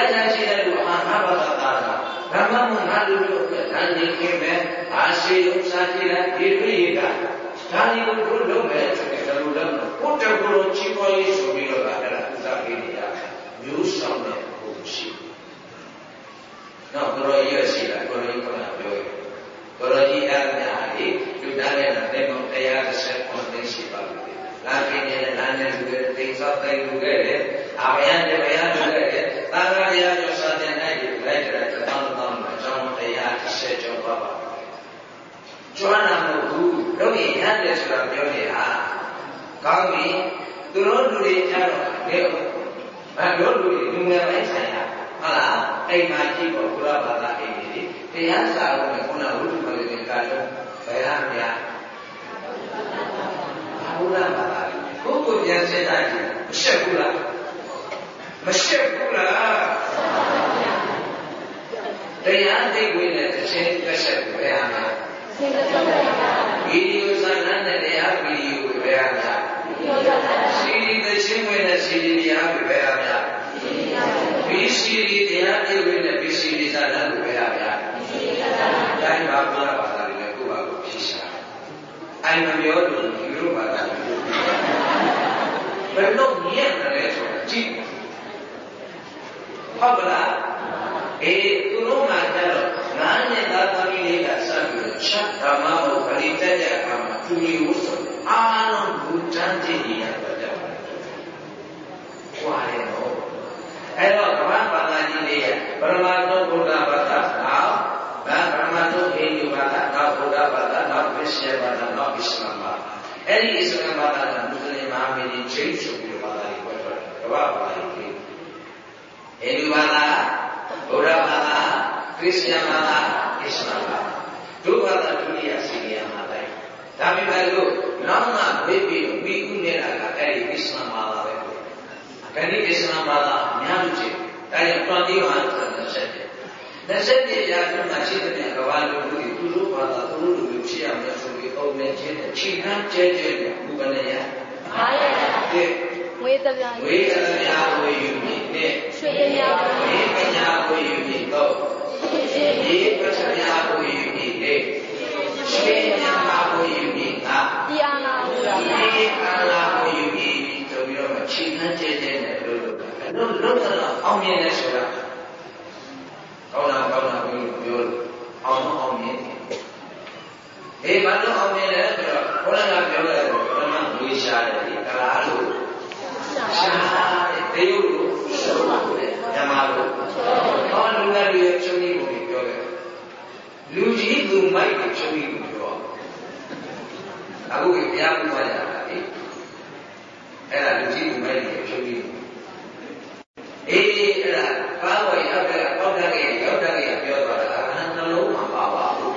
ဧကညာရှိတဲ့လူအာဟာဘသတာဓမ္မမငါလူတို့အတွက်ဓာနေခင်ပဲအာရှိဥစ္စာကြည်တဲ့ဒီပြိကဒါဒီကိုတို့လုံးမဲ့ဆိုတဲ့လူလုံးကိုတကူလိုချီးပွားရေးဆိုပြီးတော့အဲ့ဒါဥစ္စာပေးနေရမျိုးဆောင်တဲ့ဘုရှိနောက်တော်ရည်ရှိတာကိုယ်တော်ကပြောတယ်ကိုယ်တော်ကြီးအားများလေလူသားနဲ့တဲ့မောတရားတစ်ဆက်ပေါ်သိရှိပါလိမ့်မယ်လာပြင်းနေတဲ့နာနဲ့လူတွေတိမ်ဆောက်တိုင်လူခဲ့တယ်အာမယံတေဘယလူခဲ့တယ် သာသနာတရားကျော်စာတဲ့နိုင်ဒီလိုက်တဲ့တောင်းတောင်းမှာကျောင်းတရားတစ်ဆက်ကျော်ပါပါကျွမ်းနာမဟုတ်ဘူးတို့ရင်ရတယ်ဆိုတာပြောနေတာကောင်းပြီသူတို့လူတွေကြတော့လေအဲတို့လူတွေလူငယ်ပိုင်းဆိုင်ရာဟုတ်လားအိမ်မှာကြည့်ဖို့ဘုရားဘာသာအိမ်ကြီးတရားစာလို့ခုနဝိသုမလေးကတော့ဘယ်ဟာမရဘုရားဘာသာကိုကိုပြန်စဉ်းစားကြည့်မရှက်ဘူးလား မရှက်ဘူးလားတရားသိဝင်တဲ့အချင်းတစ်ချက်ပဲဟာမလားဆင်းရဲပါဗီဒီယိုဇာတ်လမ်းနဲ့တရားဗီဒီယိုပဲဟာမလားစီဒီသချင်းဝင်တဲ့စီဒီတရားပဲဟာမလားဘီစီဒီတရားသိဝင်တဲ့ဘီစီဒီဇာတ်လမ်းပဲဟာမလားတိုင်းပါဘုရားဘာသာတွေလည်းကိုယ့်ဘာကိုဖြေရှာအိုင်မပြောလို့ဒီလိုဘာသာဘယ်တော့မြင်တယ်ဆိုတာကြည့် ဟုတ်ပါလားအေးသူတို့မှကြတော့ငါးနှစ်သားသမီးလေးကစပြီးတော့ချက်ဓမ္မကိုပရိသတ်တဲ့အခါမှာသူလီဝတ်ဆိုအားလုံးဘူတန်းကြည့်နေရတော့ကြပါဘွာလေတော့အဲ့တော့ဗမာဘာသာကြီးလေးရဲ့ပရမတ်သောဘုရားဘာသာနောက်ဗမာမတ်သောဟိန္ဒူဘာသာနောက်ဘုရားဘာသာနောက်ခရစ်ယာန်ဘာသာနောက်အစ္စလာမ်ဘာသာအဲ့ဒီအစ္စလာမ်ဘာသာကမွတ်စလင်ဘာဘာယိ ဟိန္ဒူဘာသာဗုဒ္ဓဘာသာခရစ်ယာန်ဘာသာအစ္စလာမ်ဘာသာဒုဘာသာဒုတိယစီနီယာမှာလိုက်ဒါပေမဲ့လို့နောက်မှပြည့်ပြီးမိကုနေတာကအဲ့ဒီအစ္စလာမ်ဘာသာပဲခဏိအစ္စလာမ်ဘာသာအများကြီးချင်းဒါကြောင့်ပြန်ပြီးမှဆက်တယ်လက်ဆက်ပြရာသူမှရှိတဲ့ကဘာလူလူသူတို့ဘာသာသူတို့လူလူဖြစ်ရမယ်ဆိုပြီးအုံနဲ့ချင်းနဲ့ချိန်နှမ်းကျဲကျဲနဲ့ဘုကနဲ့ရဘာရတဲ့ ဝေးတပြားဝေကညာဝေယူမိနဲ့ရွှေရညာဝေကညာဝေယူမိတော့ရွှေဒီပစ္စညာဝေယူမိနဲ့ရွှေညာဝေယူမိကဒီအာနာဟုတာဒီအာလာဝေယူမိဆိုပြီးတော့ချိန်နှမ်းကျဲကျဲနဲ့လို့လို့လို့လို့တော့အောင်မြင်တယ်ဆိုတာကောင်းတာကောင်းတာဘုရားပြောလို့အောင်တော့အောင်မြင်တယ်အေးဘာလို့အောင်မြင်လဲဆိုတော့ဘုရားကပြောတယ်ဘုရားကဝေရှာတယ်ဒီကလားလို့ရှာတယ်တေယုလို့ဆိုပါတယ်ညမလို့ဟောလူငယ်တွေချုပ်ကြီးကိုပြောတယ် လူကြီးသူမိုက်ကိုချုပ်ကြီးကိုပြောအခုဘုရားပြုသွားကြတာလေအဲ့ဒါလူကြီးသူမိုက်ကိုချုပ်ကြီးအေးအဲ့ဒါဘာဝရောက်တဲ့ပောက်တဲ့ရောက်တဲ့ပြောသွားတာအဟံနှလုံးမှာပါပါဘူး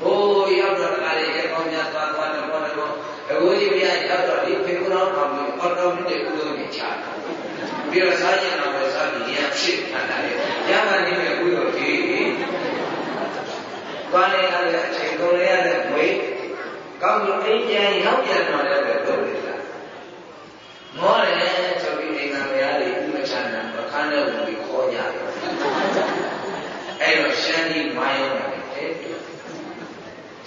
ဟိုရောက်တော့ကလေးရေကောင်းများသွားသွားတော့တော့တော့အခုကြီးဘုရားရောက်တော့ဒီဖေကုတော်တော်ပြီးအော်တိုမက်တစ်ဥဒုံနဲ့ချတာပြီးတော့စားရင်တော့စားပြီးရဖြစ်ထန်တာလေရမှနေမဲ့ဥဒုံကြီး သွားနေရတဲ့အချိန်ကုန်ရတဲ့ငွေကောင်းလို့အင်းကျန်ရောက်ပြန်တော့လည်းပဲလုပ်နေတာမောတယ်ဆိုပြီးအိမ်ကဘုရားလေးဥမချမ်းတာပခန်းနဲ့ဝင်ပြီးခေါ်ကြတယ်အဲ့တော့ရှမ်းကြီးမိုင်းရောက်တယ်တဲ့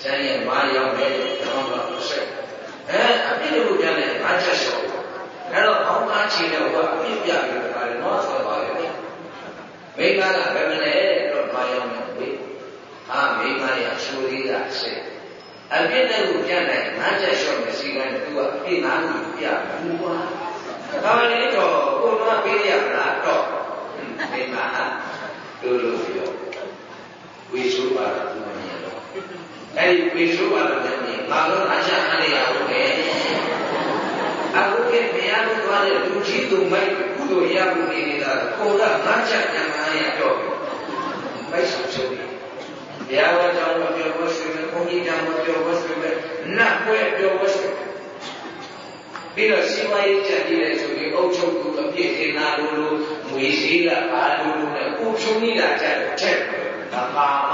ရှမ်းရဲ့မိုင်းရောက်တယ်တော့တော့ဆက်အဲအပြည့်လို့ပြန်တယ်ငါချက်လျှော့အဲ့တော့အောင်းကားချီတဲ့ဟိုကအပြည့်ပြပြီးတော့လည်းတော့ဆက်ပါလေမိမကဘယ်မလဲတော့မိုင်းရောက်တယ်ဝေးဟာမိ မရချူသေးတာဆက်အပြည့်တဲ့ကိုပြန်တယ်ငါချက်လျှော့မယ်စီကံသူကအပြည့်နာလို့ပြဘူးကွာဒါလည်းတော့ကိုတော့ပေးရမလားတော့မိမဟာတို့လို့ပြောဝေဆိုးပါတော့သူမမြင်တော့အဲ့ဒီဝေဆိုးပါတော့လည်းမြင်ငါတို့အချမ်းအနေရဟုတ်ပဲအခုကဘုရားတို့သွားတဲ့လူကြီးသူမိုက်ကုသိုလ်ရဖို့နေနေတာကိုကငါချက်ကြံမှန်းရတော့မိုက်ဆောင်ချုပ်တယ် ဘုရားဝါကြောင့်ပြောဝတ်ဆွေမယ်ဘုန်းကြီးကြောင့်ပြောဝတ်ဆွေမယ်နတ်ပွဲပြောဝတ်ဆွေပြီးတော့စီမံရေးကြံပြီးတဲ့ဆိုပြီးအုပ်ချုပ်သူအပြည့်တင်လာလို့လို့ငွေစည်းကဘာလို့လို့နဲ့ကိုဖြုံးနေတာကြက်ချက်ဒါပါမ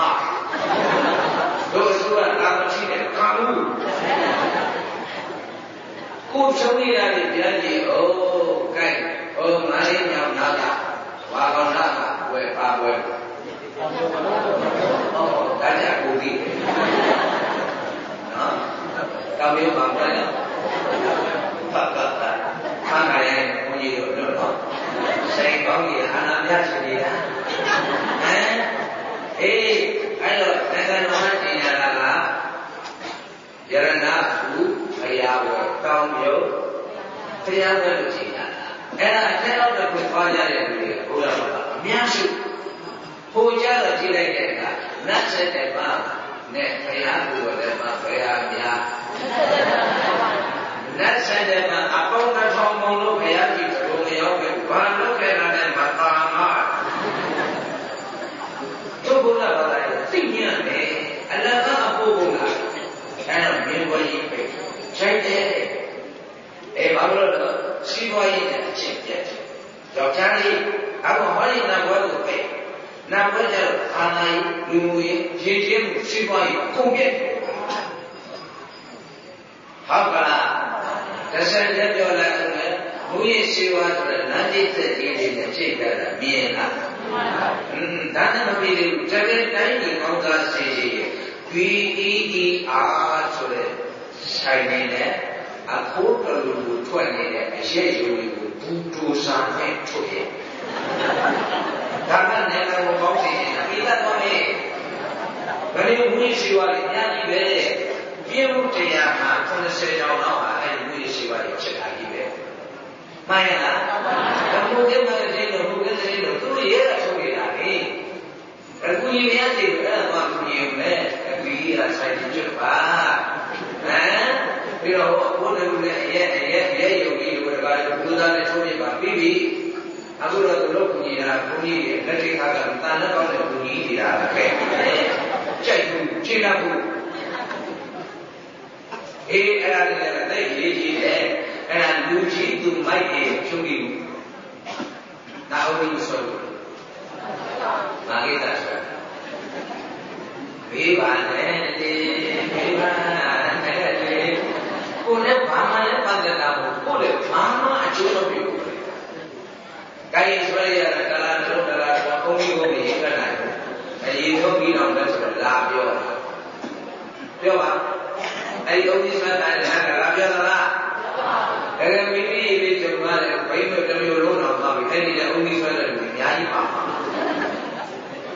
တို့ဆိုတာကာမရှိတဲ့ကာမှုကိုဖြုံးနေတာတွေပြန်ကြည့်ဩကဲဩငါလေးညောင်နာကဝါကောင်းနာကဝယ်ပါဝယ် ဩဒါကြကိုဒီနော်ကောင်းပြီပါမယ်ပတ်ပတ်ပတ်ခါခါရဲ့ဘုန်းကြီးတို့တို့နော်စိတ်ကောင်းကြီးအာနာမြတ်ရှင်ကြီးလားဟမ်အေးအဲ့တော့နိုင်ငံတော်မှာတင်ရတာကယရဏသူဘုရားဝယ်ကောင်းမြုပ်ဘုရားဝယ်လို့ချိန်တာအဲ့ဒါအထက်အောက်တစ်ခုသွားကြတဲ့လူတွေဘုရားဘာအများစုဟိုကြတော့ကြည့်လိုက်တဲ့အခါ နတ်ဆက်တဲ့ပါနဲ့ဘုရားကိုယ်တဲ့ပါဘုရားများနတ်ဆက်တဲ့ပါအပေါင်းတစ်ထောင်မုံလို့ဘုရားကြည့်ဘုံရောက်ပဲဘာလို့ခဲ့တာလဲမပါမတို့ဘုရားဘာသာသိညံ့တယ်အလကားအဖို့ဘုရားအဲ့တော့မြင်ပေါ်ကြီးပဲခြိုက်တယ်အဲဘာလို့လဲစီးပွားရေးနဲ့အချင်းပြတ်ယောက်ျားလေးအခုဟောဒီနတ်ဘွဲကိုပဲ နတ်ဘွဲကျတော့အာနာယလူမှုရေးရေချင်းမှုစီးပွားရေးကုန်ပြတ်ဟုတ်ကလားတစ်ဆက်လက်ပြောလိုက်ဦးမယ်ဘုရားရှိဝါဆိုတဲ့နတ်တိသက်ကြီးတွေနဲ့ချိန်ကြတာမြင်လားอืมဒါနဲ့မပြီးသေးဘူးတကယ်တိုင်းဒီကောင်းသားစီစီ VEER ဆိုတဲ့ဆိုင်နေတဲ့အခုတလူလူထွက်နေတဲ့အရေးယူတွေကိုဘူဒူဆာနဲ့ထုတ်ရဲ့ ဒါကလည်းလည်းကောင်းစီနေတာပြီးတော့မေးဘယ်လိုဘူးရှိပါလဲညကြီးပဲပြင်းမှုတရားမှာ90ကျော်တော့အဲ့ဒီဘူးရှိပါရဲ့ချက်တာကြီးပဲမှန်ရလားဘုရားကလည်းဒီလိုဘုရားတဲ့လိုသူရဲတာထုတ်နေတာလေအခုကြီးများတွေအဲ့ဒါမှမြင်မယ်အခုကြီးကဆိုင်ကြည့်ပါဟမ်ပြီးတော့ဘုရားလူနဲ့ရဲ့ရဲ့ရဲ့ယုံကြည်လို့ကဘုရားနဲ့ထုံးပြပါပြီးပြီ အခုတော့သူတို့ကူညီတာကူညီရဲ့လက်ထိခါကတန်တဲ့ကောင်းတဲ့ကူညီနေတာပဲကြိုက်ဘူးခြေလာဘူးအေးအဲ့ဒါလည်းတိတ်ရေးကြီးတယ်အဲ့ဒါလူကြီးသူမိုက်ရဲ့ဖြုံးပြီးနာဟုတ်ပြီဆိုလို့မာဂိတာဆိုတာဘေးပါနဲ့လေဘေးပါနဲ့လေကိုယ်နဲ့ဘာမှလည်းပတ်သက်တာမဟုတ်ကိုယ်လည်းဘာမှအကျိုးမပြုဘူး။ ကိုင်းဆွဲရတာကလာတော့ကလာတော့ဘုန်းကြီးကိုမရေးခဲ့နိုင်ဘူး။အရေးဆုံးပြီးတော့လည်းဆိုတော့လာပြောတာ။ပြောပါအဲ့ဒီဘုန်းကြီးဆွဲတာလည်းကလာပြောသလား။ဒါကမိမိလေးကျုံသွားတယ်ဘိန်းတို့တစ်မျိုးလုံးတော့သွားပြီ။အဲ့ဒီလည်းဘုန်းကြီးဆွဲတဲ့လူအများကြီးပါမှာ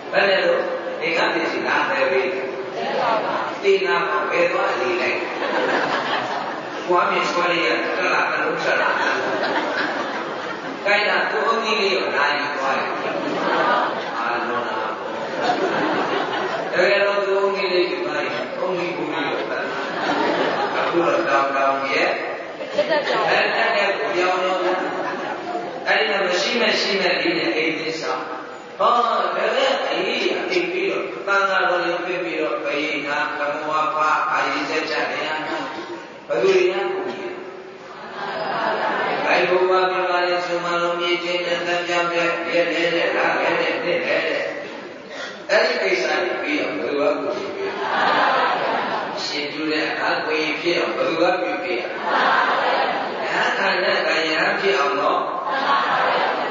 ။ဘယ်နဲ့လို့ဒီကပစ္စည်းကပဲပဲ။ဒီနာမှာဘယ်သွားလေးလိုက်။ဘွားမြေဆွဲရတာကလာကလုံးဆက်လာ။ ကိုင်းတာကိုအုံကြီးလေးကိုနိုင်သွားတယ်။အာလုံးလာ။တကယ်တော့ကိုအုံကြီးလေးကိုနိုင်အုံကြီးကိုကြီးကိုတတ်။အခုတော့တောင်းတောင်းရဲ့တက်တက်ကြောင်အဲ့ဒါနဲ့ကိုပြောင်းတော့အဲ့ဒီမှာမရှိမရှိမဲ့ဒီနဲ့အိမ်သစ္စာဟောဒါလည်းအေးအိမ်ပြီးတော့တန်ခါတော်လေးပြပြီးတော့ဘေးနာကမဝါဖာအာရိစက်ကြတယ်ဘယ်လိုရကိုကြီးဘယ်ဘုရား ပြပါလေဆိုမှလုံးမြေချင်းနဲ့တံပြောင်းတဲ့ရဲရဲတဲ့ဟာရဲတဲ့တဲ့တဲ့အဲ့ဒီကိစ္စကိုပြီးတော့ဘယ်လိုကိုကြီးပြီးရှင်ကျူတဲ့အခါကိုကြီးဖြစ်အောင်ဘယ်လိုကပြုပြရလဲခန္ဓာကယံဖြစ်အောင်တော့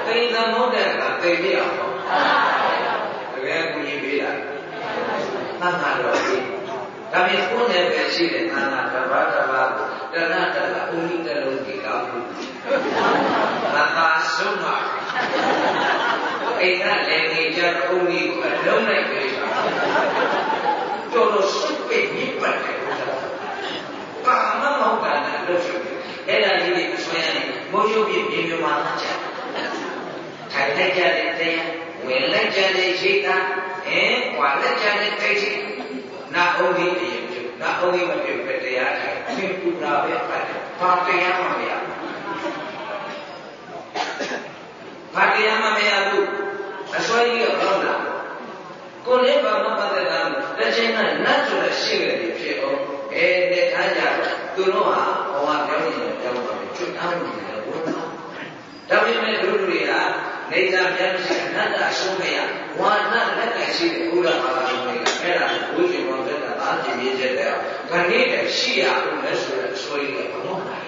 သိသမုဒ္ဒကသိပြအောင်တော့တကယ်ကိုကြီးပေးတာသံဃာတော်ကြီးဒါပြင်ကိုယ်နဲ့ပဲရှိတဲ့သံဃာတစ်ပါးတစ်ပါးကိုတဏှတကဦးကြီးတစ်လုံးကြီးကောက် ဘူးအသာဆုံးပါအိမ်ကလည်းနေကြဦးကြီးကိုအလုံးလိုက်ပြေးတာတော်တော်စွတ်ပိတ်မြစ်ပတ်တယ်ဘာမှမဟုတ်တာလည်းလို့ရှိတယ်အဲ့ဒါလေးကိုဆွဲရရင်မိုးရုပ်ပြင်းပြင်းမှာမှချထိုင်လိုက်ကြတဲ့တရားဝင်လိုက်ကြတဲ့ရှိတာအဲကွာလိုက်ကြတဲ့တိတ်ရှိနာအုံးကြီးအရင်ပြုနာအုံးကြီးမပြုပဲတရားထိုင်သင်ပူတာပဲပတ်တယ်ဘာတရားမှမရဘာ တရားမှမရဘူးအစွဲကြီးတော့လာကိုယ်လည်းဘာမှပတ်သက်တာတစ်ချိန်ကနတ်ဆိုတဲ့ရှိခဲ့တယ်ဖြစ်အောင်အဲတဲ့ထားကြသူတို့ဟာဘဝပြောင်းရင်ပြောင်းပါမယ်ချွတ်အားလို့လည်းဝန်တာဒါပေမဲ့တို့တွေကနေသာပြန်ရှိအနတ္တအဆုံးမရဝါနလက်ကရှိတဲ့ဘုရားဘာသာဝင်တွေကအဲ့ဒါကိုဘုရားဘောသက်တာအားကြည့်ရတဲ့တဲ့ခဏိတဲ့ရှိရအောင်လဲဆိုတဲ့အစွဲကြီးကဘလို့လာ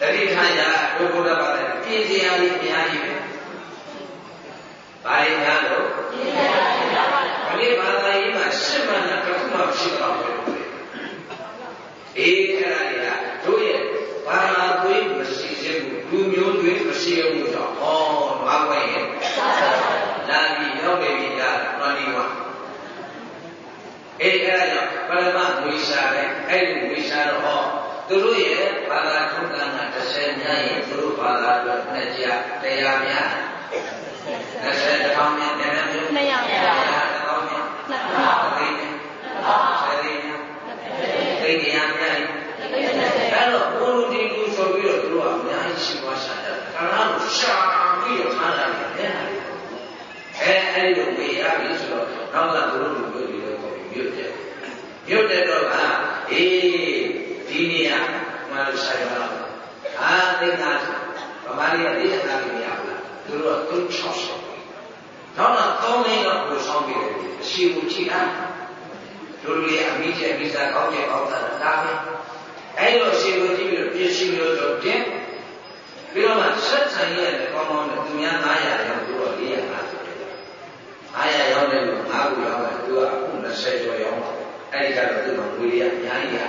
တတိထားရဒုက္ခဘာသာပြင်စရာလေးအများကြီးပဲဘာရင်းများလို့ပြင်စရာလေးပါဘယ်ဘာသာရေးမှာရှင်းမှန်တဲ့တစ်ခုမှရှိတော့ဘူးအေးအဲ့ဒါတွေကတို့ရဲ့ဘာသာသွေးမရှိခြင်းဘူးလူမျိုးသွေးမရှိဘူးတော့ဟောဘာခွင့်ရဲ့လာပြီးရောက်နေပြီလားတော်ဒီဝအေးအဲ့ဒါကြောင့်ပရမဝိရှာတဲ့အဲ့ဒီဝိရှာတော့ဟော သူတို့ရဲ့ဘာသာထုံးတမ်းက30များရင်သူတို့ဘာသာအတွက်နှစ်ကြတရားများ20တောင်းများနည်းနည်းမျိုးနှစ်ယောက်ပါတောင်းများနှစ်ယောက်သိနေဆယ်ရင်းသိတရားများရင်အဲ့တော့ဘုရုဒီကူဆိုပြီးတော့သူတို့ကအများကြီးရှိသွားရှာတယ်။ခန္ဓာကိုရှာပြီးတော့ထားတာလေ။အဲအဲ့လိုဝေရပြီဆိုတော့နောက်ကသူတို့လူမျိုးတွေတော့မြုပ်တယ်။မြုပ်တဲ့တော့ကအေး ဒီနေရာမှလို့ဆိုင်ပါတော့။အာသိတာဗမာတွေကသိတာလည်းမရဘူးလား။သူတို့က360နောက်တော့3လိမ့်တော့ကိုဆောင်းပြီးတယ်။အရှိကိုကြည့်အား။တို့လူတွေအမိကျအမိစားကောင်းကျကောင်းတာဒါပဲ။အဲ့လိုရှိလို့ကြည့်ပြီးတော့ပြည့်စုံလို့တော့တင်ပြီးတော့မှဆက်ဆံရတဲ့ကောင်းကောင်းနဲ့သူများ900ရောက်ပြီးတော့450900ရောက်တယ်လို့9ခုရောက်တယ်သူကအခု20ကျော်ရောက်ပါအဲ့ဒီကတော့သူ့မှာဝေရအများကြီးရ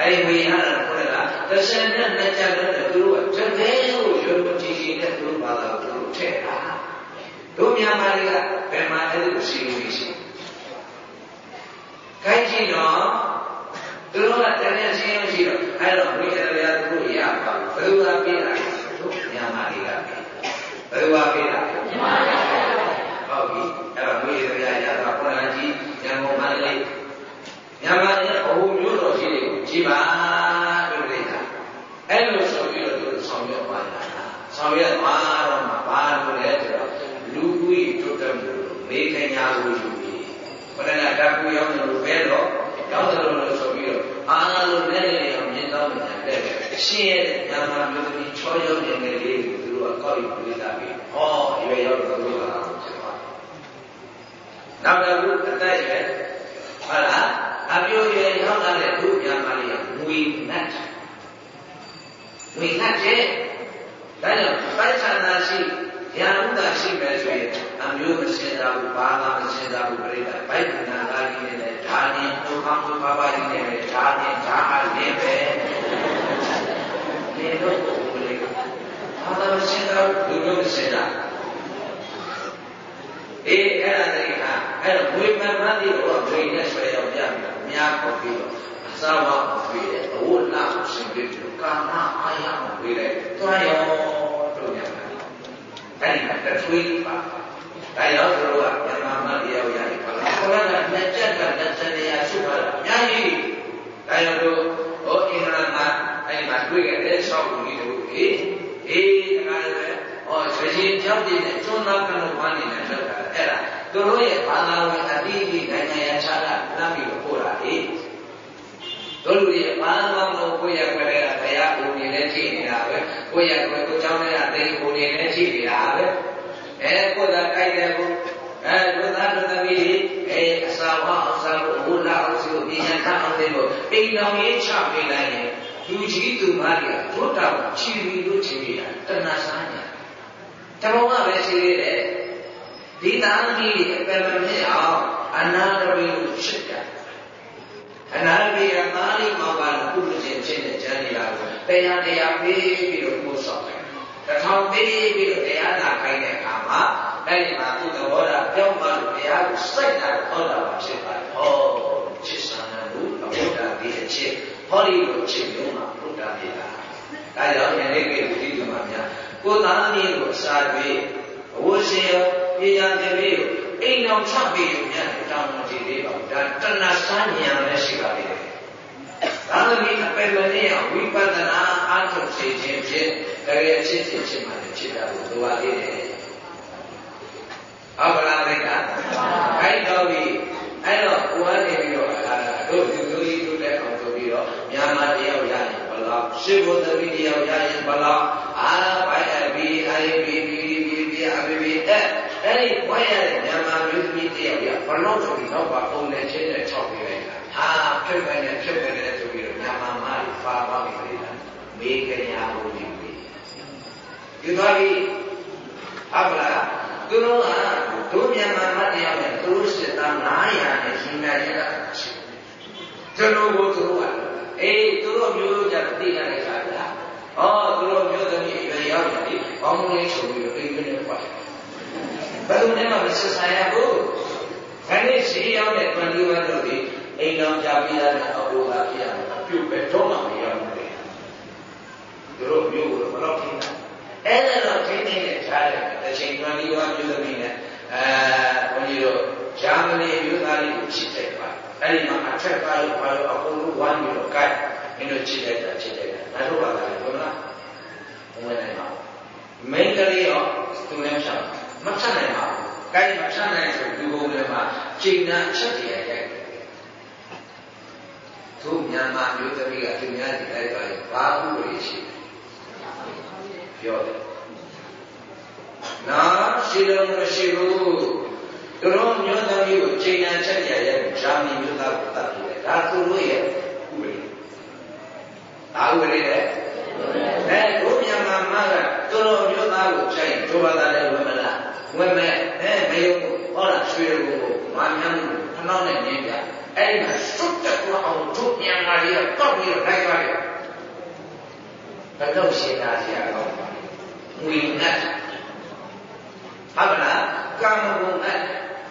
အဲ့ဒီဝေရတာခေါ်တာတစ်ဆယ်နဲ့နှစ်ချက်နဲ့သူတို့ကတကယ်ကိုရုပ်ကြည်ကြည်နဲ့သူတို့ဘာသာကိုသူတို့ထည့်တာတို့မြန်မာတွေကဘယ်မှာအဲ့လိုရှိလို့ရှိခိုင်းကြည့်တော့သူတို့ကတကယ်ရှင်းလို့ရှိတော့အဲ့တော့ဝိရရသူတို့ရပါဘယ်လိုကပြေးတာတို့မြန်မာတွေကဘယ်လိုကပြေးတာမြန်မာတွေကဟုတ်ပြီအဲ့တော့ဝိရရရတာပေါ်လာကြည့်ရန်ကုန်မန္တလေးမြန်မာရဲ့အဟုမျိုးတော်ရှိတွေကိုကြည်ပါလို့ပြောတာအဲ့လိုဆိုပြီးတော့သူ ဆောင်ရွက်သွားတော့မှဘာလို့လဲဆိုတော့လူကြီးတိုးတက်မှုမေခညာကိုယူပြီးဘယ်နဲ့ဓာတ်ကူရောက်တယ်လို့ပဲတော့ရောက်တယ်လို့ဆိုပြီးတော့အာလုံးနဲ့နေအောင်မြင်တော့မှတဲ့ရှင်းရဲ့ညာမမျိုးသမီးချောရုံနေလေးကိုသူတို့ကကောက်ယူပြီးသားပြီးဟောရွေရောက်တော့လို့လာဖြစ်သွားနောက်တစ်ခုအသက်ရွယ်ဟုတ်လားအပြိုရွယ်ရောက်လာတဲ့သူညာမလေးကငွေနတ်ငွေနတ်တဲ့ ဒါကြောင့်ပိုက်ဆံသာရှိညာဥဒ္ဒါရှိမယ်ဆိုရင်အမျိုးမစင်တာဘူးဘာသာမစင်တာဘူးပြိတ္တာပိုက်နာလာကြီးနဲ့ဓာနေဒုက္ခဘုဘာဘာကြီးနဲ့ဓာနေဓာအလင်းပဲဒီတော့ဘုလေးဘာသာမစင်တာဘူးလူမျိုးမစင်တာအေးအဲ့ဒါတည်းကအဲ့တော့ဝိမာန်မှတိတော့ဝိနဲ့ဆွဲရောက်ပြပြီအများပေါ်ပြီးတော့အစာဝါကိုပြေးတယ်အဝတ်လာကိုရှင်ပြီးတော့ ကာမအာယကိုပြေးတယ်တွားရောတို့ညမှာအဲ့ဒီမှာတထွေးပါဒါရောက်တို့ကမြန်မာမှတရားရတယ်ဘာလို့ခေါ်ရတာလက်ချက်ကလက်ချက်တရားရှုပါလားအများကြီးဒါရောက်တို့ဟောအင်္ဂလန်မှာအဲ့ဒီမှာတွေ့ခဲ့တဲ့ဆောက်ကူကြီးတို့အေးအေးဒါကလည်းဟောဆွေချင်းကြောက်တဲ့ကျွန်းသားကလို့ဘာနေလဲလောက်တာအဲ့ဒါသူတို့ရဲ့ဘာသာဝင်အတိအကျနိုင်ငံရခြားတာလမ်းပြီးတော့ပို့တာလေ တို့လူရဲ့ဘာသာဝင်ကိုယ့်ရဲ့ခွဲတဲ့ဘုရားကိုနေလဲကြည့်နေတာပဲကိုယ့်ရဲ့ခွဲကိုเจ้าနဲ့အသိကိုနေလဲကြည့်နေတာပဲအဲကိုယ်သာကြိုက်တယ်ကိုအဲဒုသာဒုသမီးအဲအစာဝအစာကိုဘုရားအောင်စီကိုပညာတတ်အောင်သိလို့အိမ်တော်ရေးချပေးလိုက်ရင်လူကြီးသူမတွေကဘုဒ္ဓကိုချီပြီးလို့ချီပြီးတာတဏှာစားညာတဘောကပဲရှိသေးတယ်ဒီသားသမီးတွေအပယ်မဖြစ်အောင်အနာတရီကိုရှစ်တာ အနာတရီကသားလေးမောင်ကလည်းကုသခြင်းဖြစ်တဲ့ဉာဏ်တရားကိုတရားတရားပေးပြီးတော့ပို့ဆောင်တယ်တထောင်ပေးပြီးတော့တရားနာခိုင်းတဲ့အခါမှာအဲ့ဒီမှာသူ့သဘောထားပြောင်းသွားလို့တရားကိုစိုက်တာဟောတာဖြစ်ပါတယ်ဟောချစ်ဆန္ဒမှုအဘုဒ္ဓဒီအချစ်ဟောဒီလိုချစ်မျိုးမှာဘုဒ္ဓပြေတာဒါကြောင့်ယနေ့ကိဒီကမှာများကိုယ်သားသမီးကိုအစာပေးအဝရှင်ရောပညာသင်ပေးကိုအိမ်အောင်ချပေးရုံနဲ့ တောင်းတကြည့်သေးပါဘူးဒါတဏှာစဉာဏ်လည်းရှိပါသေးတယ်သာသမီအပယ်မနေအောင်ဝိပဿနာအားထုတ်စေခြင်းဖြင့်တကယ်ချစ်ချစ်ချစ်မှလည်းချစ်တာကိုလိုပါသေးတယ်အဘလာမိတ်ကခိုင်းတော်ပြီအဲ့တော့ကိုယ်ကနေပြီးတော့လာတာတို့လူမျိုးကြီးတို့တဲ့အောင်ဆိုပြီးတော့မြန်မာတယောက်ရရင်ဘလောက်ရှေ့ဘုသမီးတယောက်ရရင်ဘလောက်အာဘိုင်အဘီအိုင်ဘီဘီဘီဘီ အဘီဘီအဲ့အဲ့ဒီဘွားရတဲ့မြန်မာမျိုးသမီးတယောက်ရဘလောက်ဆိုပြီးတော့ပါပုံနဲ့ချင်းနဲ့၆ပြလိုက်တာဟာဖြစ်မယ်နဲ့ဖြစ်မယ်နဲ့ဆိုပြီးတော့မြန်မာမားပါပါပြီလေမေကညာကိုယူပြီးဒီသွားပြီးအဘလာသူတို့ကတို့မြန်မာမတရားနဲ့သူတို့စစ်သား900နဲ့ရှင်မြတ်ရတာကျွန်တော်ကိုသူတို့ကအေးသူတို့မျိုးကြသိရတဲ့ခါလားဩသူတို့မျိုးသမီးရွယ်ရောက်တယ်ဒီဘောင်းမလေးချုပ်ပြီးတော့အိမ်ကနေပတ် ဘယ်သူနဲ့မှမဆက်ဆံရဘူးခဏလေးရှိရောက်တဲ့21တို့ဒီအိမ်တော်ကြပြီးသားတဲ့အဘိုးကဖြစ်ရမှာပြုတ်ပဲတော့မှမရောက်ဘူးသူတို့မျိုးကိုဘယ်တော့ထိန်းတာအဲ့ဒါတော့ထိန်းနေတဲ့ခြားတယ်တစ်ချိန်21မျိုးသမီးနဲ့အဲဘုန်းကြီးတို့ဂျာမနီမျိုးသားလေးကိုချစ်တဲ့ပါအဲ့ဒီမှာအထက်ကားလို့ဘာလို့အကုန်လုံးဝိုင်းပြီးတော့ကြိုက်မင်းတို့ချစ်တဲ့တာချစ်တဲ့တာငါတို့ကလည်းဘုရားဝင်နေပါမိန်းကလေးရောသူလည်းဖြတ် မဖြတ်နိုင်ပါဘူးကြိုက်မဖြတ်နိုင်ဆိုဒီဘုံတွေမှာချိန်နာချက်တည်းရိုက်သူမြန်မာမျိုးသမီးကသူများဒီလိုက်ပါရင်ဘာဥပဒေရှိပြောတယ်နာရှိလို့မရှိဘူးသူတို့မျိုးသမီးကိုချိန်ညာချက်ရရဲ့ဂျာမီမျိုးသားကိုတတ်တယ်ဒါသူတို့ရဲ့ဥပဒေဒါဥပဒေလေ အဲတို့မြန်မာမှာကသူတို့မျိုးသားကိုချိန်ဒုဘာသာနဲ့ဝင်မလားဝင်မဲ့အဲမေယုကိုဟောလားရွှေကိုမာမြန်းကိုခဏနဲ့နင်းပြအဲ့ဒီမှာစွတ်တက်သွားအောင်တို့မြန်မာတွေကတောက်ပြီးတော့လိုက်သွားတယ်ဘယ်တော့ရှင်းတာဆရာကောင်းပါငွေနဲ့ဟုတ်ကလားကာမဂုဏ်နဲ့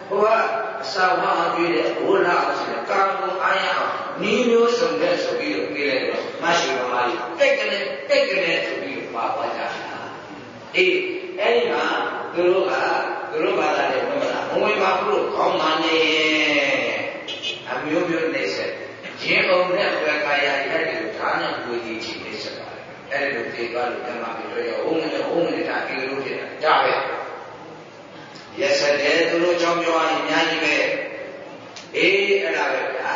ဘုရားအစာဝါပြည့်တဲ့ဘုရားအရှင်ကာမဂုဏ်အာရအောင်နီးမျိုးစုံတဲ့ဆိုပြီးတော့ပြေးလိုက်တော့မရှိပါမလေးတိတ်ကနေတိတ်ကနေဆိုပြီးတော့ပါသွားကြတာအေးအဲ့ဒီမှာသူတို့ကသူတို့ဘာသာနဲ့ဘုရားဘုံဝေပါဘုလို့ခေါင်းမနေအမျိုးမျိုးနေဆက်ရင်အောင်နဲ့ဝေကာယရိုက်တယ်ဒါနဲ့ကိုကြီးချီနေဆက်ပါတယ်အဲ့ဒီလိုသိသွားလို့ဓမ္မပြီးတော့ရောဦးမင်းဦးမင်းတာဒီလိုဖြစ်တာဒါပဲ ရက်စတဲ့သူတို့ကြောင့်ပြောရင်အများကြီးပဲအေးအဲ့ဒါပဲဗျာ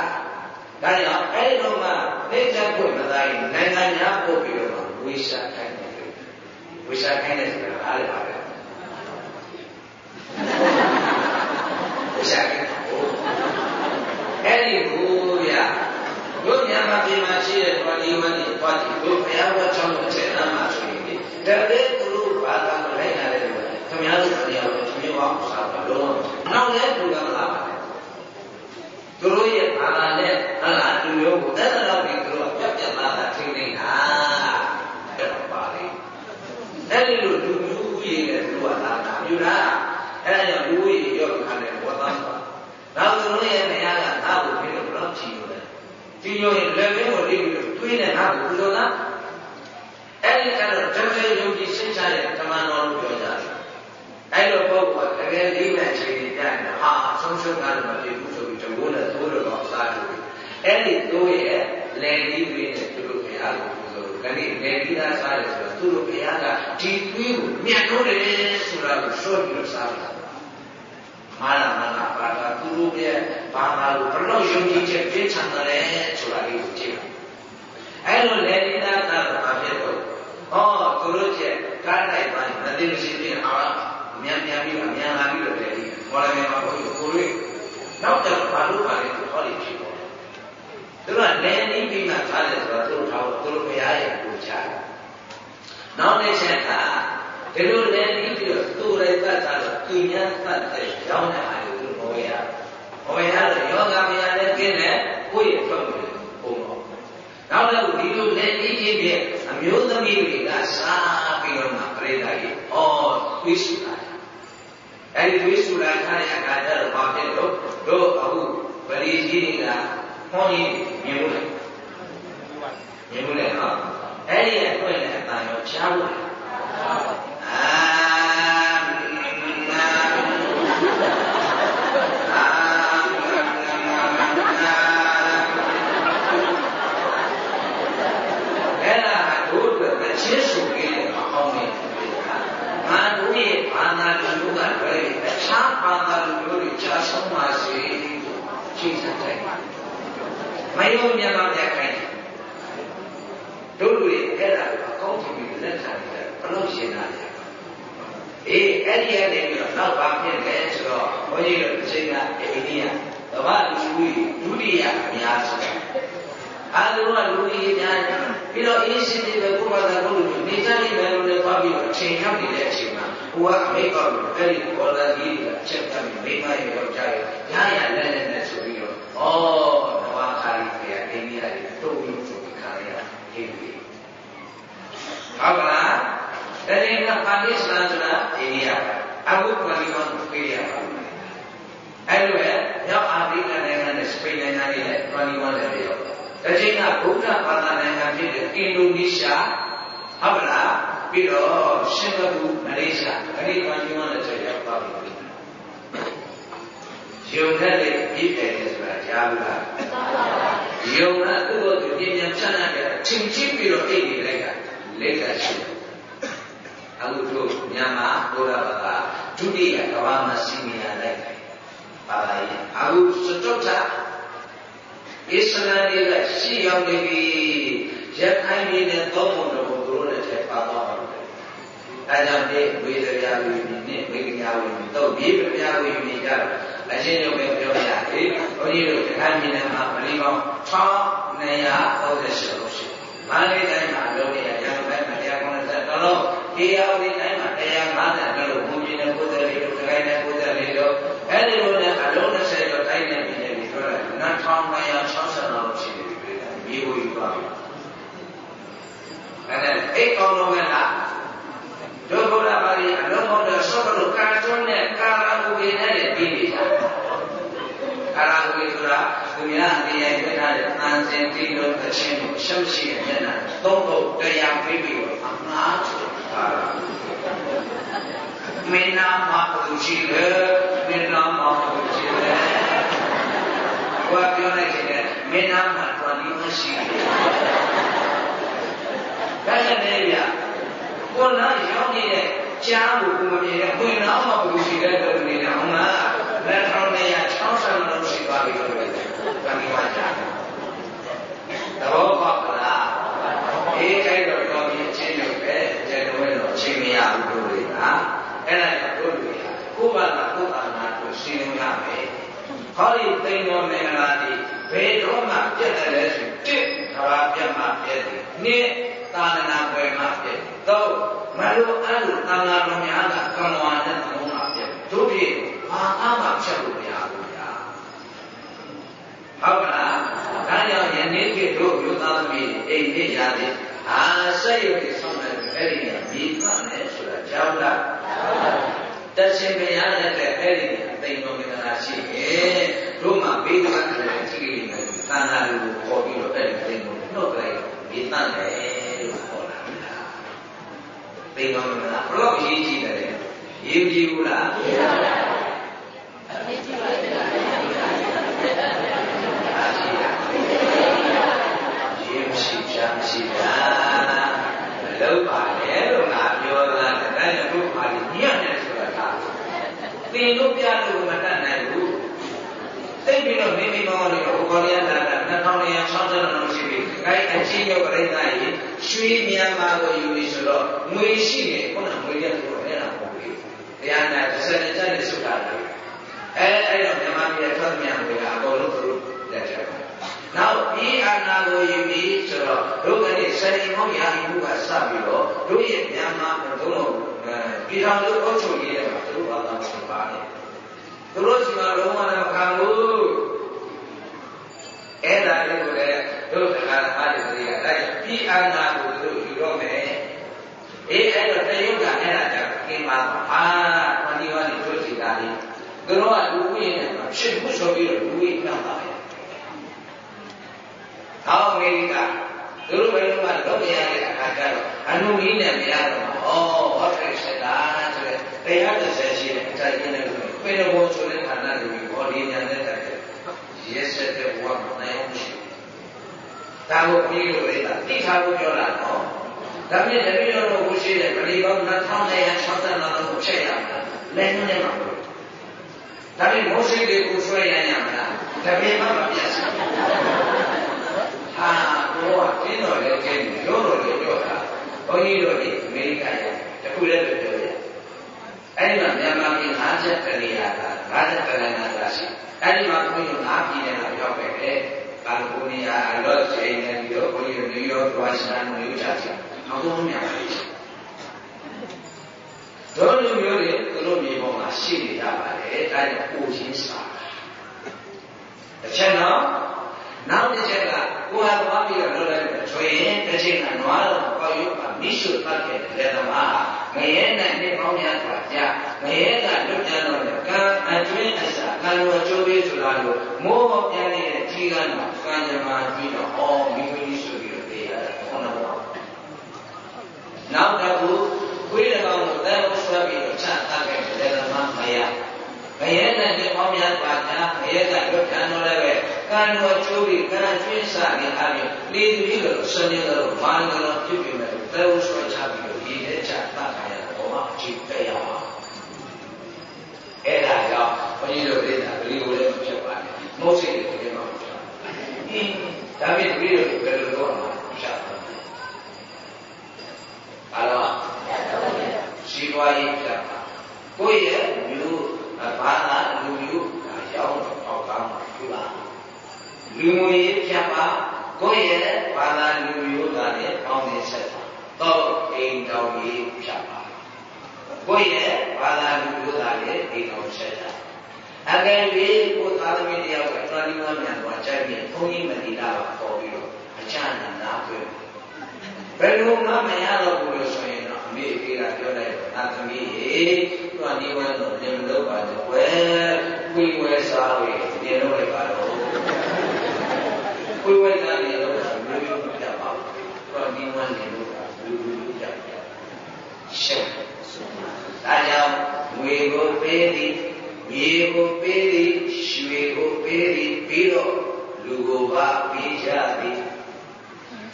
ဒါကြောင့်အဲ့ဒီတော့မှသိချင်ဖို့မသာရင်နိုင်ငံများပို့ပြီးတော့ဝိရှာခိုင်းတယ်ဝိရှာခိုင်းတယ်ဆိုတာအားလည်းပါပဲဝိရှာခိုင်းအဲ့ဒီကိုဗျာတို့မြန်မာပြည်မှာရှိတဲ့တော်ဒီမန်တွေတော်ဒီတို့ဘုရားဝတ်ချောင်းကိုချက်သားမှာဆိုရင်ဒီတည်းသူတို့ဘာသာမလိုက်နိုင်တယ်ခင်ဗျားတို့တရားကိုသူမျိုးအောင်စားပါ လို့နောက်လည်းသူကမလာပါနဲ့သူတို့ရဲ့ဘာသာနဲ့ဟာလားသူမျိုးကိုတက်တော့ပြီးသူတို့ကပြတ်ပြတ်သားသားထိန်းနေတာအဲ့တော့ပါလေအဲ့ဒီလိုလူမျိုးကြီးရဲ့သူကသာသာပြုတာအဲ့ဒါကြောင့်လူကြီးရောခါတယ်ဝတ်သားပါနောက်သူတို့ရဲ့နေရာကငါ့ကိုပြီးတော့ဘယ်တော့ချီလို့လဲချီလို့ရင်လက်မင်းကိုလိမ့်ပြီးတော့တွေးနေငါ့ကိုပူဇော်တာအဲ့ဒီကတော့တကယ်ယုံကြည်စိတ်ချတဲ့ဓမ္မတော်လို့ပြောကြတယ် အဲ့လိုပုဂ္ဂိုလ်ကတကယ်လေးမဲ့ခြေပြတ်နေဟာဆုံးရှုံးတာလည်းမဖြစ်ဘူးဆိုပြီးတဘိုးနဲ့သိုးတော့စားတယ်အဲ့ဒီသိုးရဲ့လေကြီးတွေနဲ့သူတို့ဘုရားကိုပူဇော်လို့ခဏလေကြီးသားစားတယ်ဆိုတော့သူတို့ဘုရားကဒီသွေးကိုမြတ်လို့တယ်ဆိုတာကိုရှော့ပြီးတော့စားတယ်မာနမာနပါတာသူတို့ရဲ့ဘာသာကိုဘယ်လိုယုံကြည်ချက်ပြည့်စုံတယ်ဆိုတာလေးကိုကြည့်အဲ့လိုလေဒီသားကတော့ဘာဖြစ်တော့ဟောသူတို့ရဲ့ကားတိုက်ပိုင်းမသိမရှိသေးအောင် မြန်မြန်ပြီးတော့မြန်လာပြီးတော့လေဒီဘောရမေမှာဘုရားကိုယ်နောက်တော့ဘာလို့ပါလဲဟောဒီဖြစ်ပေါ်သူကလည်းနေပြီးမှထားတယ်ဆိုတော့သူတို့ထားသူတို့ဘုရားရဲ့ကိုချာနောက်တစ်ချက်ကဒီလိုလည်းပြီးပြီးတော့သူ့ရဲ့သတ်တာတော့သူများသတ်တဲ့ရောင်းတဲ့အားကိုသူဘောရဘောရတော့ယောဂဘုရားလည်းကျင်းတယ်ကိုယ့်ရဲ့ဘက်ကိုပုံတော့နောက်တော့ဒီလိုလည်းပြီးပြီးပြအမျိုးသမီးတွေကစားပြီးတော့မှပြိဿကြီးဩသိရှိတာ အဲ့ဒီဝိစုလာထားတဲ့အခါကျတော့ဘာဖြစ်လို့တို့အခုဗလီကြီးကဟောကြီးမြင်လို့လေမြင်လို့လေနော်အဲ့ဒီအခွင့်နဲ့အတန်ရောချားလို့အာအဲ့ဒါတို့အတွက်အချင်းစုကြီးတယ်မအောင်နေငါတို့ရဲ့ဘာသာလူမျိုးကလည်း အခြားဘာသာလူမျိုးတွေကြာဆုံးပါစေချိန်ဆက်တယ်မယုံမြန်မာပြန်ခိုင်းတို့လူတွေအဲ့ဒါကိုအကောင်းကြီးပြီးလက်ခံတယ်ဘလို့ရှင်းတာလဲအေးအဲ့ဒီအဲ့ဒီပြီးတော့နောက်ပါဖြစ်တယ်ဆိုတော့ဘုန်းကြီးတို့အချိန်ကအိန္ဒိယသဘာလူကြီးဒုတိယအများဆုံးအားလုံးကလူကြီးအများကြီးပြီးတော့အေးရှင်တွေပဲကိုယ်ဘာသာကိုလူနေကြလိမ့်မယ်လို့လည်းသွားပြီးတော့အချိန်ရောက်နေတဲ့အချိန် မှာဟိုကအမေကောက်လို့အဲ့ဒီဘောလာကြီးကအချက်တမ်းမိမရဲ့ယောက်ျားရဲ့ရရလက်လက်နဲ့ဆိုပြီးတော့ဩနဝခါရီဖေအိန္ဒိယတွေတုံ့လို့ဆိုပြီးခါရရဟိပြီဟုတ်ကလားတကယ်ကပါဠိစလာဆိုတာအိန္ဒိယအခုပါဠိမှာပြေးရပါဘူးအဲ့လိုပဲရောက်အာဖရိကနိုင်ငံနဲ့စပိန်နိုင်ငံတွေလည်းပါဠိမှာလည်းပြောတချိန်ကဗုဒ္ဓဘာသာနိုင်ငံဖြစ်တဲ့အင်ဒိုနီးရှားဟုတ်ပါလား ပြီးတော့ရှင်ဘဘူမလေးရှားအဲ့ဒီပါဠိမှာလည်းဆက်ရောက်ပါပြီယုံတဲ့လေပြည့်တယ်ဆိုတာကြားဘူးလားယုံတာသူ့ကိုသူပြင်းပြဖြန့်ရတယ်ချင်းချင်းပြီးတော့အိတ်နေလိုက်တာလက်တာရှိတယ်အခုတို့မြန်မာဘုရားဘာသာဒုတိယကမ္ဘာမှာစီမီယာလိုက်တယ်ပါလာရင်အခုစတုထအစ္စလာမ်တွေကရှိရောက်နေပြီရခိုင်ပြည်နယ်သုံးပုံတော်ကိုသူတို့လည်းထည့်ပါသွားပါ တယ်။အဲကြောင့်ဒီဝေဒရာဝိနည်းနဲ့ဝေကညာဝိနည်းတော့ဒီပြပြဝိနည်းကြတော့အရှင်းရုံပဲပြောရသေး။ဘုန်းကြီးတို့ရခိုင်ပြည်နယ်မှာပရိပေါင်း1238လို့ရှိတယ်။မန္တလေးတိုင်းမှာလုံးရရန်ကုန်တိုင်းမှာ190တော်လုံးဒီရောက်ဒီတိုင်းမှာ150လို့ဘုန်းကြီးနဲ့ကိုယ်တော်လေးတို့ခိုင်နဲ့ကိုယ်တော်လေးတို့အဲဒီလိုနဲ့အလုံး20တော့တိုင်းနဲ့ပြည်နေပြီဆိုတော့1960လောက်ရှိတယ်ပြည်မြေကိုယူသွားပြီ။အဲဒါအိတ်ကောင်းလုံးကလား ဒုဗုဒ္ဓဘာသာအလုံးစုံတဲ့ဆောကလို့ကာတွန်းနဲ့ကာရာဥပေနဲ့ပြီးနေတာ။ကာရာဥပေဆိုတာသူများအတရားပြထားတဲ့သံစင်ပြီးလို့အချင်းကိုရှုပ်ရှိတဲ့မျက်နှာသုံးဖို့တရားပြီးပြီးတော့အမှားဆိုတာမင်းနာမှာပုရှိလေမင်းနာမှာပုရှိလေဘာပြောလိုက်တယ်မင်းနာမှာတော်ဒီမရှိတယ်ဒါနဲ့လေဗျာ ကိုနာရောက်နေတဲ့ကြားကိုကိုမမြင်တဲ့ဝင်တော့မှဘူးရှိတဲ့တော်နေတယ်ဟုတ်လားလက်ထောင်နေရ60လောက်ရှိသွားပြီလို့ပြောတယ်။ဘာမှမကြားဘူး။သဘောပေါက်လား။အေးအဲ့တော့တော့ဒီအချင်းတွေပဲကျန်တော့တော့အချင်းမရဘူးတို့တွေကအဲ့ဒါကြောင့်တို့တွေကကိုယ်ဘာသာကိုယ်အာနာကိုရှင်းရမယ်။ဟောဒီသိန်တော်မင်္ဂလာဒီဘယ်တော့မှပြတ်တယ်လဲဆိုတစ်ခါပြတ်မှပြတ်တယ်။နှစ် သာသနာ့ဘွယ်မှပြတ်တယ်။သုံးမလိုအပ်လို့သံဃာတော်များကကံဝါနဲ့သုံးတာပြတ်တယ်။တို့ဖြင့်ဘာအားမှဖြတ်လို့မရဘူးဗျာ။ဟုတ်ကလား။ဒါကြောင့်ယနေ့ခေတ်တို့လူသားသမီးအိမ်လေးရတဲ့အာဆက်ရုပ်ကိုဆောင်းတယ်အဲ့ဒီကမြေဖတ်တယ်ဆိုတာကြောက်လား။တရှင်ဘုရားလက်တဲ့အဲ့ဒီအသိတော်မင်္ဂလာရှိရဲ့တို့မှာဘေးကတဲ့ကြည့်နေတယ်သံဃာတွေကိုခေါ်ပြီးတော့အဲ့ဒီသိတော်နှုတ်လိုက်မြေတတ်တယ်လို့ခေါ်တာ။ သိတော်မင်္ဂလာဘလို့အရေးကြီးတယ်ရေးကြည့်ဘူးလား။ရေးပါပါ။ရေးကြည့်ပါရေမရှိချမ်းရှိတာမလုပ်ပါနဲ့လို့ငါပြောတာဒါနဲ့ဘုရားကြီးညံ့နေဆိုတာကသင်တို့ပြလို့မတတ်နိုင်ဘူးသိပြီးတော့မိမိမောင်းလို့ဟိုကောရီးယားလာတာ2060လောက် ရှိပြီအဲအချင်းရောက်ပြိဿကြီးရွှေမြန်မာကိုယူပြီးဆိုတော့ငွေရှိနေခုနငွေရက်ဆိုတော့အဲ့ဒါပေါ့လေတရားနာတစ်စက်တစ်ချက်နဲ့စုတာလေအဲအဲ့တော့မြန်မာပြည်ထွက်မြန်ဝေကအကုန်လုံးသူတို့လက်ထက်ပါနောက်ဒီအာနာကိုယူပြီးဆိုတော့တို့ကနေ့စရိမောရာဟုကစပြီးတော့တို့ရဲ့မြန်မာတို့ပြည်ထောင်စုအုပ်ချုပ်ရေးတွေမှာသူတို့ဘာသာစပါနေသူတို့စီမှာလုံးဝလည်းခံဘူးအဲ့ဒါလေးကိုလည်း တို့တရားဓမ္မတွေကတိုက်ပြည်အာနာကိုသူတို့ယူတော့မယ်အေးအဲ့တော့တယုတ်ကအဲ့ဒါကြောင့်ကင်းပါအာခဏဒီဝါနေတို့စီတာလေးသူတို့ကလူကြီးနဲ့ဖြစ်မှုဆိုပြီးတော့လူကြီးပြောင်းပါလေဟောအမေရိကသူတို့ဘယ်လိုမှလုပ်ရတဲ့အခါကျတော့အနုမီးနဲ့မရတော့ဩဟောထိုက်စတာဆိုတဲ့တရားတစ်ဆက်ရှိတဲ့အတိုင်းရင်းနေလို့ပေရဘောဆိုတဲ့ဌာနလူကြီးဘောဒီညာနဲ့တိုက်တယ်ရက်ဆက်တဲ့ဘဝမနိုင်အောင်ရှိ ဒါကိုပြီးလို့လေတိထားဖို့ပြောတာနော်ဒါဖြင့်တပည့်တော်တို့ကိုရှိတဲ့ပရိပေါင်း2960လောက်ကိုချက်ရမှာလည်းနည်းနည်းပါဘူးဒါဖြင့်မိုးစိတ်တွေကိုဆွဲရရမှာလားတပည့်မှမပြတ်ဘူးဟာဘောကတင်းတော်လည်းကျင်းတယ်ရိုးတော်လည်းပြောတာဘုန်းကြီးတို့ဒီအမေရိကန်ရတခုလည်းပြောရအဲ့ဒီမှာမြန်မာပြည်၅ချက်တနေရာက၅ချက်တနေရာကရှိအဲ့ဒီမှာဘုန်းကြီး၅ပြည်နယ်မှာရောက်ပဲလေ ကာလီဖိုးနီးယားလော့စ်အိန်နယ်ပြီးတော့ဘုန်းကြီးတို့နယူးယောက်ဝါရှင်တန်နယူးဂျာစီအကုန်လုံးများပါတယ်တို့လူမျိုးတွေသူတို့မြေပေါ်မှာရှိနေကြပါတယ်ဒါကြောင့်ပူချင်းစားတစ်ချက်တော့ နောက်တစ်ချက်ကကိုယ်ဟာသွားပြီးတော့လုပ်လိုက်တယ်ဆိုရင်တစ်ချိန်ကနွားတော့ပေါရုပ်ကမိရှုတတ်ခဲ့တဲ့သမားငရဲနဲ့နှစ်ပေါင်းများစွာကြာငရဲကလွတ်ကြတော့လေကံအတွင်းအစာကံတော်ကျိုးပေးဆိုတာလို့မိုးပေါပြန်နေတဲ့ကြီးကန်းမှာကံကြမ္မာပြီးတော့အော်မိမိဆိုပြီးတော့ပြေးရတယ်ခေါင်းတော့နောက်တစ်ခုခွေးတစ်ကောင်ကိုတဲဖို့ဆွဲပြီးတော့ချတတ်ခဲ့တဲ့သမားမရငရဲနဲ့နှစ်ပေါင်းများစွာကြာငရဲကလွတ်ကြတော့လည်းပဲ ကံတော်ကျိုးပြီးကံကျွင်းစားနေအပြင်လေသူကြီးကဆွနေတော့မာနတော်ဖြစ်ပြီးမဲ့တဲဖို့ဆွဲချပြီးတော့ဒီတဲ့ချတတ်ခဲ့ရတော့အကြည့်တဲ့ရပါအဲ့ဒါကြောင့်ဘုန်းကြီးတို့ပြတာဘယ်လိုလဲဖြစ်ပါလဲမဟုတ်စိတ်ကိုလည်းမဟုတ်ဘူးအင်းဒါပေမဲ့ဒီလိုဘယ်လိုတော့မှာရှာပါအဲ့တော့ရှိသွားရေးပြပါကိုယ့်ရဲ့မျိုးဘာသာလူမျိုးရောင်းတော့ပေါက်ကောင်းပြပါ လူငွေပြပါကိုယ့်ရဲ့ဘာသာလူမျိုးသားနဲ့ပေါင်းနေဆက်ပါတော့အိမ်တော်ကြီးပြပါကိုယ့်ရဲ့ဘာသာလူမျိုးသားနဲ့အိမ်တော်ဆက်တာအကယ်၍ကိုသာသမီတယောက်ကတော်ဒီမမြန်သွားကြိုက်ပြီးဘုန်းကြီးမတိတာပါပေါ်ပြီးတော့အချမ်းသာနာတွေ့ဘယ်လိုမှမရတော့ဘူးလို့ဆိုရင်တော့အမေအဖေကပြောလိုက်တော့သာသမီရေသူကဒီဝမ်းတော့နေမလို့ပါတော့ဝဲခွေးဝဲစားဝေးနေလို့လိုက်ပါတော့ ခွေးဝဲစားနေတော့လူမျိုးပြပါဘူးသူကဒီဝမ်းနေလို့လူလူပြပြရှင်းဒါကြောင့်ငွေကိုပေးသည်မြေကိုပေးသည်ရွှေကိုပေးသည်ပြီးတော့လူကိုပါပေးကြသည်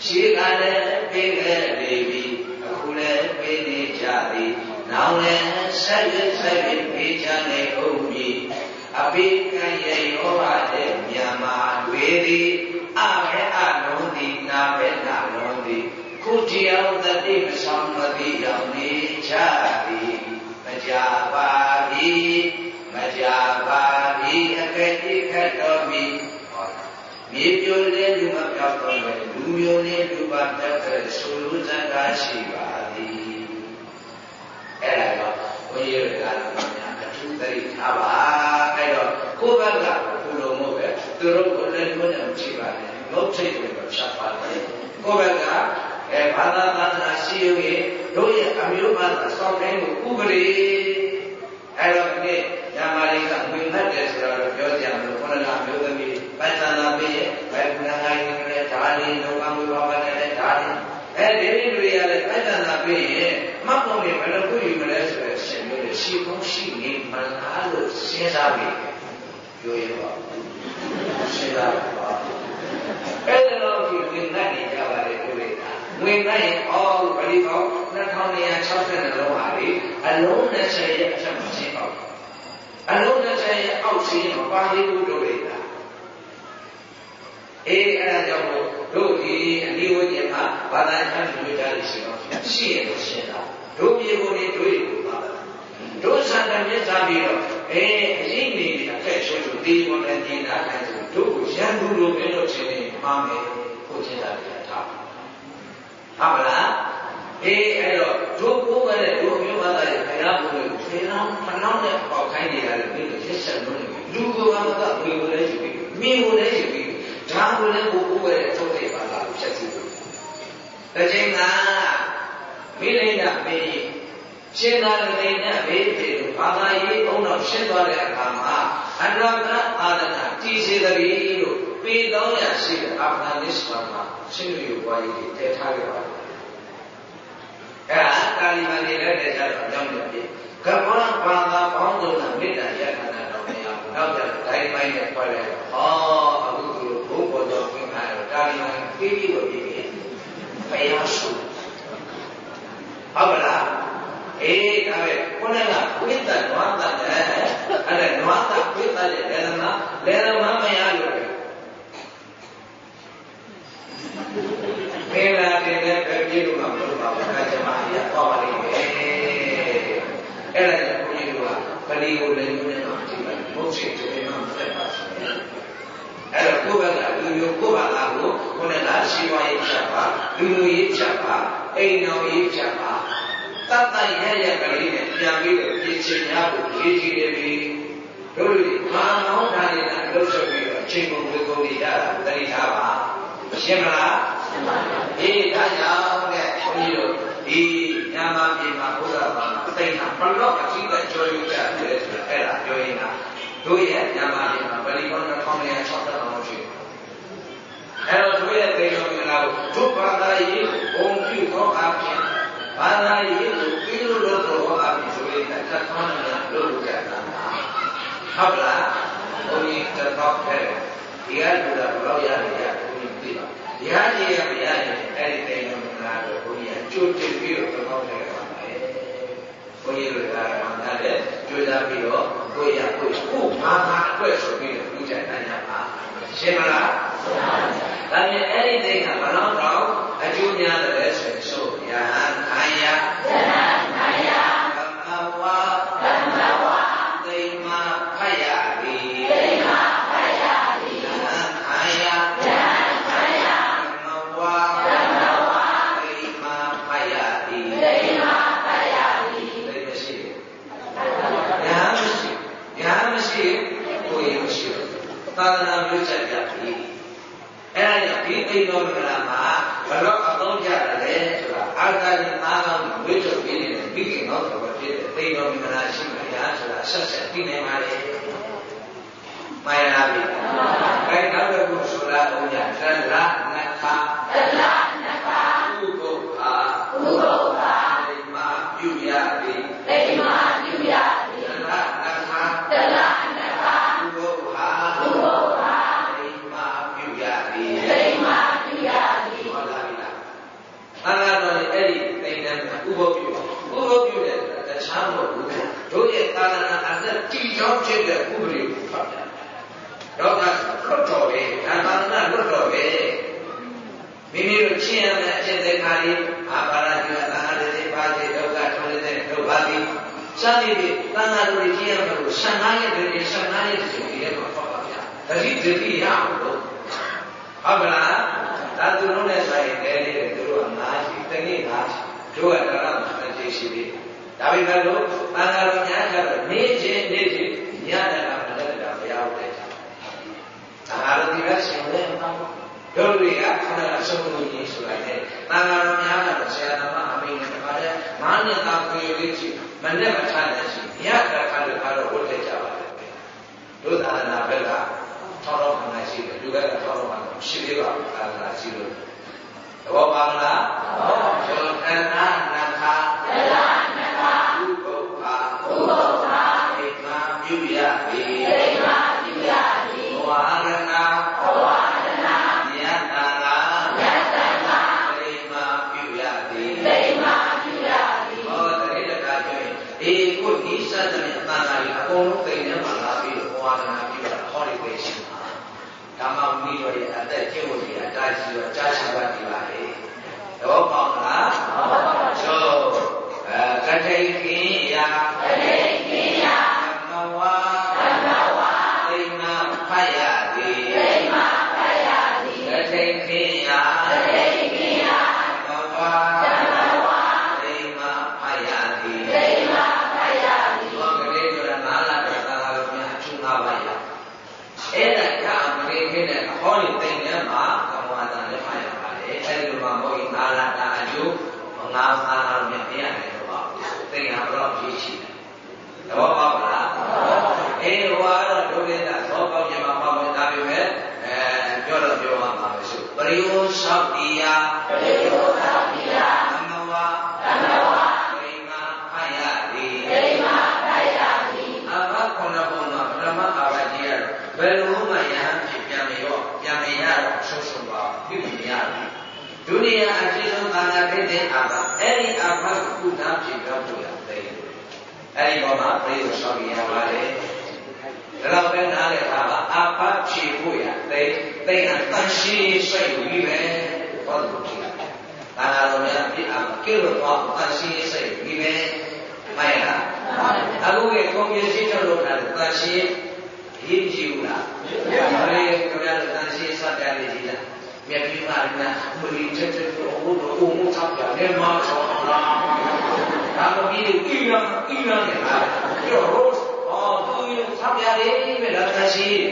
ရှိကလည်းပေးခဲ့နေပြီအခုလည်းပေးနေကြသည်နောင်လည်းဆက်ရဆက်ရပေးချနေဦးမည် အပိကံရေရောပါတဲ့မြန်မာတွေသည်အဘေအလုံးသည်နာဘေနာလုံးသည်ခုတရားတတိမဆောင်မသိရောက်နေကြသည်မကြပါသည်မကြပါသည်အကဲ့ဒီခတ်တော်မီမြေပြိုလေးလူမပြောက်တော့ပဲလူမျိုးလေးလူပါတတ်တဲ့ဆိုလူဇာတ်ရှိပါသည်အဲ့ဒါတော့ဘုန်းကြီးတွေကလည်းအထူး သတိထားပါအဲ့တော့ကိုယ့်ဘက်ကဘုလိုမို့ပဲသူတို့ကိုလည်းဘုန်းနဲ့ကြည့်ပါနဲ့ငုတ်ထိတ်ကိုဖြတ်ပါတယ်ကိုယ့်ဘက်ကအဲဘာသာသာသနာရှိရုံရဲ့တို့ရဲ့အမျိုးဘာသာစောင့်တိုင်းကိုဥပဒေအဲ့တော့ဒီညာမာလေးကဝင်တတ်တယ်ဆိုတော့ပြောကြမလို့ခொနကအမျိုးသမီးပိုင်သနာပေးရဲ့ဘယ်ကုဏငိုင်းနဲ့ဓာလီလောကမူဘာဝနဲ့ဓာလီအဲဒီတွေရတဲ့ပိုင်သနာပေးရဲ့မတ်ပုံတွေဘယ်လိုပြုယူမလဲဆိုတော့ရှင်မျိုးတွေရှိဖို့ရှိနေ မှန်လားလို့စဉ်းစားပြီးပြောရပါစဉ်းစားပါအဲ့ဒါတော့ဒီဝင်တတ်နေကြပါလေတို့တွေကဝင်တတ်ရင်အော်ဘယ်ဒီကော2260လုံးပါလေအလုံး20ရဲ့အချက်မှရှင်းပါအလုံး20ရဲ့အောက်ရှင်းမပါသေးဘူးတို့တွေကအေးအဲ့ဒါကြောင့်တို့ဒီအနိဝဉ္ဇဉ်မှာဘာသာချမ်းလူကြလို့ရှိတော့ရှိရလို့ရှင်းတာတို့ပြေကိုနေတို့ ကိုပါတို့ဆန္ဒမြတ်စားပြီးတော့အေးအရင်နေအခက်ရှုပ်လို့ဒီပေါ်နဲ့ဒီနာခိုင်းဆိုတို့ကိုရန်သူလိုပဲလို့ရှင်းနေမှာမယ်ကိုချင်းတာပြထားဟုတ်ပါလားအေးအဲ့တော့တို့ကိုယ်ကလည်းတို့မျိုးဘာသာရဲ့ခရားဘုရားကိုသေလောင်းမနှောင်းနဲ့ပေါက်ခိုင်းနေရတယ်ပြီးတော့ရက်ဆက်လို့လူကဘာသာဝေကိုလည်းယူပြီးမိကိုလည်းယူပြီးဒါကိုလည်းကိုယ်ကိုယ်ရဲ့ထုတ်တဲ့ဘာသာကိုဖြတ်ကြည့်လို့တချိန်ကမိလိမ့်တာမေး ရှင်းသာတိန်နဲ့ဘေးပြေလို့ဘာသာရေးအုံတော့ရှင်းသွားတဲ့အခါမှာအန္တရာကအာဒနာတည်စေတည်းလို့ပေတော့ရရှိတဲ့အာဖဂန်နစ္စတန်မှာရှင်းလို့ဘွားကြီးတည်ထားခဲ့ပါတယ်အဲ့ဒါကာလီမန်တွေလည်းတည်ထားတော့အကြောင်းပြပြကပ္ပရဘာသာပေါင်းစုံနဲ့မေတ္တာရခဏတော်မရဘူးနောက်ကြဒိုင်းပိုင်းနဲ့ဖွဲ့လိုက်ဟောအခုသူဘုဘောတော်ပြင်လာတော့ကာလီမန်ပြီးပြီးတော့ပြီးပြီဖယားစုဟုတ်ပါလား အေးဒါပဲခုနကဝိတ္တနွားတတ်တယ်အဲ့ဒါနွားတဝိတ္တရဲ့လေရနာလေရမမရလို့ခေလာတဲ့လည်းပဲပြေလို့မှမလုပ်ပါဘူးခါကျမှရတော့ပါလိမ့်မယ်အဲ့ဒါကြောင့်ဘုန်းကြီးတို့ကပလီကိုလည်းညွှန်းနေမှာဒီမှာဘုရားရှင်တွေမှာဆက်ပါစေအဲ့တော့ကိုယ့်ဘက်ကလူမျိုးကိုယ့်ဘာသာကိုခုနကရှိပွားရေးချက်ပါလူလူရေးချက်ပါအိမ်တော်ရေးချက်ပါ တတ်တရရကလေးနဲ့ပြန်ပြီးတော့ပြင်ချင်ရဖို့ရေးကြည့်တယ်ပြီတို့လူမာမောင်းတာနေတာလှုပ်ဆက်ပြီးတော့အချိန်ကုန်ဝေကုန်နေကြတာတတိထားပါရှင်းမလားရှင်းပါပြီအေးဒါကြောင့်တဲ့ဘုန်းကြီးတို့ဒီညာမပြေမှာဘုရားဘာသာသိတာဘလော့အကြီးကကြော်ယူကြတယ်ဆိုတော့အဲ့ဒါပြောရင်ကတို့ရဲ့ညာမပြေမှာဗလီဘော1960လောက်ရှိတယ်အဲ့တော့တို့ရဲ့တေတော်မင်္ဂလာကိုတို့ဘာသာရေးကိုဘုံပြုသောအဖြစ် ဘာသာရေးကိုပြီးလို့လို့သောအဖြစ်ဆိုရင်တစ်ခါမှမလုပ်ကြတာဟုတ်လားဘုန်းကြီးတော့ခဲ့တယ်ဒီကလူကဘယ်လောက်ရတယ်ရဘုန်းကြီးသိပါဒီဟာကြီးရမရရင်အဲ့ဒီတေတော်မင်္ဂလာကိုဘုန်းကြီးကကြိုတင်ပြီးတော့တော့ခဲ့ပါမယ်ဘုန်းကြီးတို့ကမှန်တယ်ကြိုးစားပြီးတော့ကိုရကိုကိုဘာသာအတွက်ဆိုပြီးတော့လူကြိုင်နိုင်ကြပါရှင်းမလားရှင်းပါပြီဒါပြန်အဲ့ဒီသိကဘလောက်တော့အကျိုးများတယ်ဆိုရင်ဆိုယဟန်ခန္ယာယဟန်ခန္ယာကမ္မဝါကမ္မဝါသိမဖယတိသိမဖယတိယဟန်ခန္ယာယဟန်ခန္ယာကမ္မဝါကမ္မဝါသိမဖယတိသိမဖယတိ သိမရှိယဟန်မရှိယဟန်မရှိကိုယ်မရှိသာသနာမျိုးချက်ပြပြီအဲ့ဒါကြောင့်ဒီအိမ်တော်မင်္ဂလာမှာဘလို့အသုံးကြတယ်ဆိုတာအာသာတိသားကောင်းဝိထုတ်ပြီးနေတဲ့မိခင်တော်တော်ဖြစ်တဲ့အိမ်တော်မင်္ဂလာရှိမှရဆိုတာ ဆက်ဆက်ပြီးနေပါလေ။မှန်လားဗျ။အဲနောက်တစ်ခုဆိုတာဦးညာသလနခသလနခဥပုပ္ပါဥပုပ္ပါအိမ်မှာပြုရသည်အိမ်မှာပြုရသည်သလနခသလနခဥပုပ္ပါဥပုပ္ပါအိမ်မှာပြုရသည်အိမ်မှာပြုရသည်ဟောလာပြီ ကြောင့်ဖြစ်တဲ့ဥပဒေကိုဖတ်ပြတော့ကလွတ်တော်ပဲဒါသာနာလွတ်တော်ပဲမိမိတို့ရှင်းရမယ့်အဖြစ်တဲ့ခါလေးအာပါရတိသာဟာတိပါတိဒုက္ခထုံးတဲ့ဒုက္ခတိ စသည်ဖြင့်သံဃာတို့ရှင်းရမယ်လို့15ရက်တည်း15ရက်တည်းဒီထဲမှာဖတ်ပါဗျာတတိတတိရအောင်လို့ဟုတ်ကလားဒါသူတို့နဲ့ဆိုင်တဲလေးတွေသူတို့က9ရှိတနည်း9ရှိတို့ကတော့တစ်ချိန်ရှိပြီဒါပေမဲ့လို့သံဃာတော်များကြတော့နေ့ချင်းနေ့ချင်းညတယ်ကမလည်းတာဘုရားဟုတ်တယ်သံဃာတော်ဒီကရှင်လည်းမဟုတ်တို့တွေကခဏကဆုံးလို့ကြီးဆိုလိုက်တယ်သံဃာတော်များကတော့ဆရာသမား အမိန့်နဲ့တပါးတဲ့မာနတာကိုယ်လေးကြည့်မနဲ့မထားတဲ့ရှိညတာခါလို့ကတော့ဝတ်တဲ့ကြပါလေတို့သာနာဘက်ကထောက်တော့မှရှိတယ်လူဘက်ကထောက်တော့မှရှိသေးပါဘူးသာနာရှိလို့သဘောပါမလားကျော်တဏ္ဍနာခာတဏ္ဍနာခာဥ ကြီးအတားရှိတော့ကြားရှိပါဒီပါလေသဘောပေါက်လားသဘောပေါက်ပါကျော် ရိယောသောတိယပရိယောသောတိယသမဝသမဝဝိမာဖယတိဝိမာဖယတိအဘခုနဘုံမှာပရမအာဝတိရတော့ဘယ်လိုမှယဟန်ဖြစ်ပြန်မရောပြန်မရတော့ဆုံးဆုံးပါပြုမရဘူးဒုတိယအဖြစ်ဆုံးသံဃာတိတဲ့အာဘအဲ့ဒီအာဘကိုကုသဖြစ်တော့လို့ရတယ်အဲ့ဒီဘောမှာပြည့်စုံဆောင်ရပါလေဒါတော့ပဲနားလည်ထားပါအာဘဖြေဖို့ရသိသိ တာတန်ရှင်းစိတ်ကိုပြီးပဲဟောလို့ဖြစ်တာဒါနာတော်များပြအာကဲလို့တော့တန်ရှင်းစိတ်ပြီးပဲမိုက်လားအခုကကွန်ပျူတာထုတ်လို့တာတန်ရှင်းရေးကြည့်ဘူးလားဘယ်လိုကြရတဲ့တန်ရှင်းစတဲ့လေးကြီးလားမြတ်ပြီးပါလားမလီချက်ချက်တော့ဘုရားကိုမှုထောက်ပြနေမှာဆောလားဒါမပြီးဘူးကိရံကိရံနဲ့ပြောတော့အော်သူရထောက်ပြလေးပဲလားတန်ရှင်း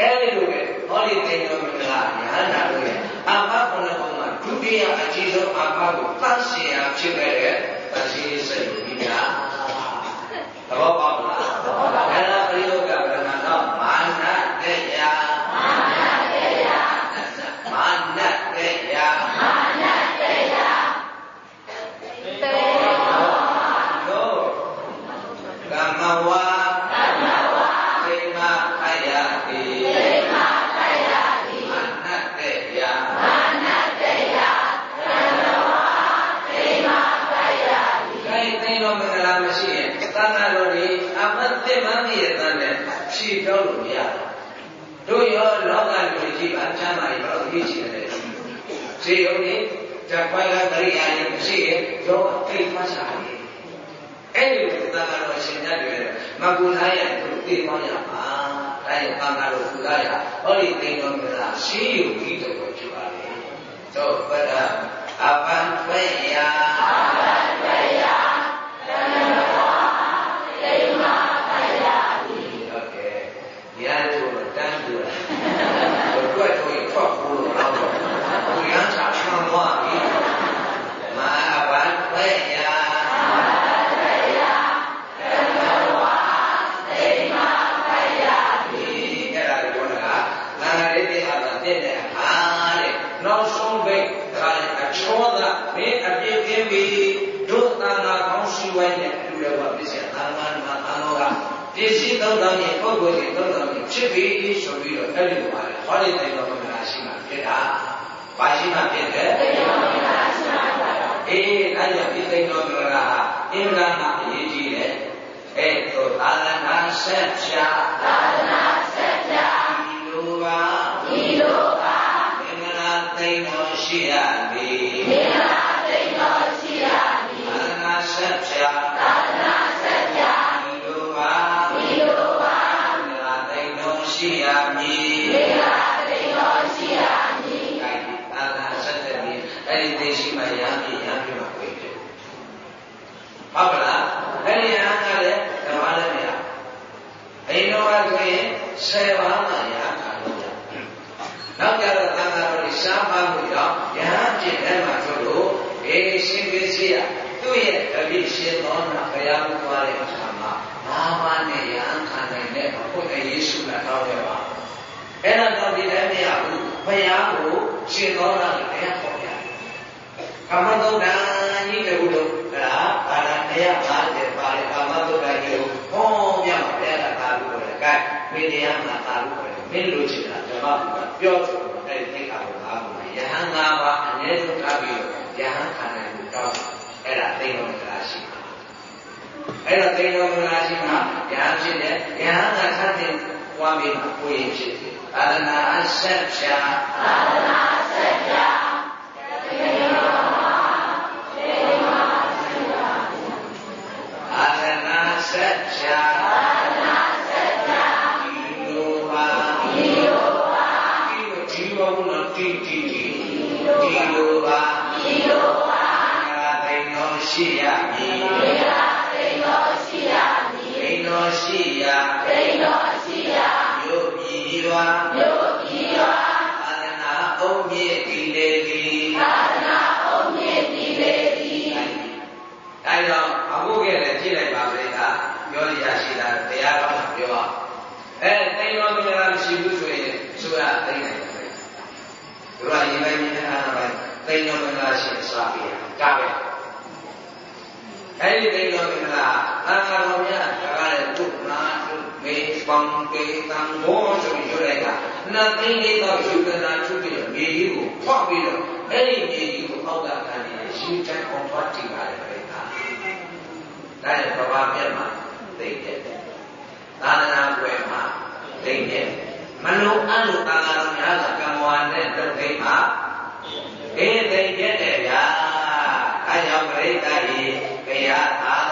အဲ့ဒီလိုပဲ ဟောဒီတေတော်မင်္ဂလာညာနာလို့ရအာဘဘုံဘုံမှာဒုတိယအကြီးဆုံးအာဘကိုတန့်ရှင်ရာဖြစ်ခဲ့တဲ့တန်ရှင်းစိတ်ဒီများသဘောပေါက်လားသဘောပေါက်ပါအဲ့ဒါ ချမ်းသာရင်တော့ရေးချင်တယ်ခြေုံနေတပိုင်ကတရိယာရင်မရှိရင်ရောအိတ်မှရှာတယ်အဲ့ဒီလိုသံဃာတော်ရှင်ကြတယ်မကူထားရသူသိမောင်းရပါဒါရင်သံဃာတော်ကူထားရဟောဒီသိတော်မလားရှိယူပြီးတော့ဖြစ်ပါလေတော့ပဒအပန်ထွေယ ပြည့်စည်သုံးတော်ရဲ့ပုဂ္ဂိုလ်တွေသုံးတော်ရဲ့ဖြစ်ပြီဆိုပြီးတော့အဲ့ဒီလိုပါလေဟောဒီတိုင်တော်မှာရှိမှဖြစ်တာဘာရှိမှဖြစ်တယ်အေးအဲ့ဒါကြောင့်ဒီတိုင်တော်မှာဟာအင်္ဂါမှာအရေးကြီးတယ်အဲ့တော့သာသနာဆက်ဖြာသာသနာဆက်ဖြာဒီလိုပါဒီလိုပါမင်္ဂလာသိမ့်တော်ရှိရသည်မင်္ဂလာသိမ့်တော်ရှိရသည်သာသနာဆက်ဖြာသာသနာဆက် ရှိရမည်မင်္ဂလာသိမ့်တော်ရှိရမည်သာသနာဆက်တဲ့ပြီးအဲ့ဒီသိရှိမှရမည်ရမည်မှာပြည့်တယ်ဟုတ်ပါလားအဲ့ဒီဟာကလည်းဓမ္မလည်းမရအိမ်တော်ကဆိုရင်ဆယ်ပါးမှရခါလို့ရနောက်ကြတော့သံဃာတော်ရှားပါလို့ရောယဟန်ဖြစ်တဲ့မှာဆိုလို့အေးရှင်ပစ္စည်းရသူ့ရဲ့အပြည့်ရှင်တော်နာဘုရားမသွားတဲ့အခါ မှာဘာမှနဲ့ယဟန်ခံနိုင်တဲ့ဘုရားယေရှုကတောင်းရပါအဲ့တော့ဒီလည်းမရဘူးဘုရားကိုရှင်တော်နာလည်းခေါ်ရတယ်ကာမတုဒ္ဒကြီးတခုလုံးဒါဘာသာ150ပါတယ်ကာမတုဒ္ဒကြီးကိုဟောပြမှာဘုရားကသာလို့ပြောတယ်ကဲမင်းတရားမှာသာလို့ပြောတယ်မင်းလိုချင်တာဓမ္မကပြောဆိုအဲ့ဒီသိက္ခာကိုသာလို့ယဟန်၅ပါးအနည်းဆုံးထားပြီးယဟန်ခန္ဓာကိုတောင်းအဲ့ဒါသိတော်မလားရှိပါ အဲ့တော့သိတော်မလားရှိမှာယဟန်ဖြစ်တယ်ယဟန်ကသတ်တဲ့ဝါမင်းကိုရင်ဖြစ်တယ်သာသနာအဆက်ဖြာသာသနာအဆက်ဖြာအာသနာဆက်ချာအာသနာဆက်ချာဒီလိုပါဒီလိုပါဒီလိုဒီလိုဘုရားတီတီတီဒီလိုပါဒီလိုပါငါသိတော်ရှိရ တော်ရှိရသိတော်ရှိရယုတ်ပြည်ရွာယုတ်ပြည်ရွာအာသနာအုံးမြင့်ဒီလေသည်အာသနာအုံးမြင့်ဒီလေသည်အဲတော့အခုကလည်းကြည့်လိုက်ပါပဲကပြောရရှိတာတရားတော်မှာပြောအောင်အဲတိမ်တော်မြတ်မရှိဘူးဆိုရင်ဆိုရသိနိုင်တယ်ဘုရားရင်ပိုင်းနဲ့အားနာပိုင်းတိမ်တော်မြတ်ရှိစွာပြရတာပဲ အဲဒီတိမ်တော်မြတ်သာသာတော်မြတ်ဒါကလည်းသူ့နာသူမေပံပေတံဘောဆိုပြီးပြောလိုက်တာနာသိမ့်လေးတော့ယူကနာချုပ်ပြီးမြေကြီးကိုဖွက်ပြီးတော့အဲ့ဒီမြေကြီးကိုအောက်ကခံနေရှင်းချမ်းအောင်ဖွက်တည်ပါတယ်ပဲဒါလည်းဘဝမြတ်မှာသိတဲ့သာသနာ့ဘွယ်မှာသိတဲ့မလုံးအလိုသာသနာများကကံဝါနဲ့တုတ်သိမှာအေးသိတဲ့တဲ့ဗျာအဲကြောင့်ပြိတ္တ ရေဘုရားသာ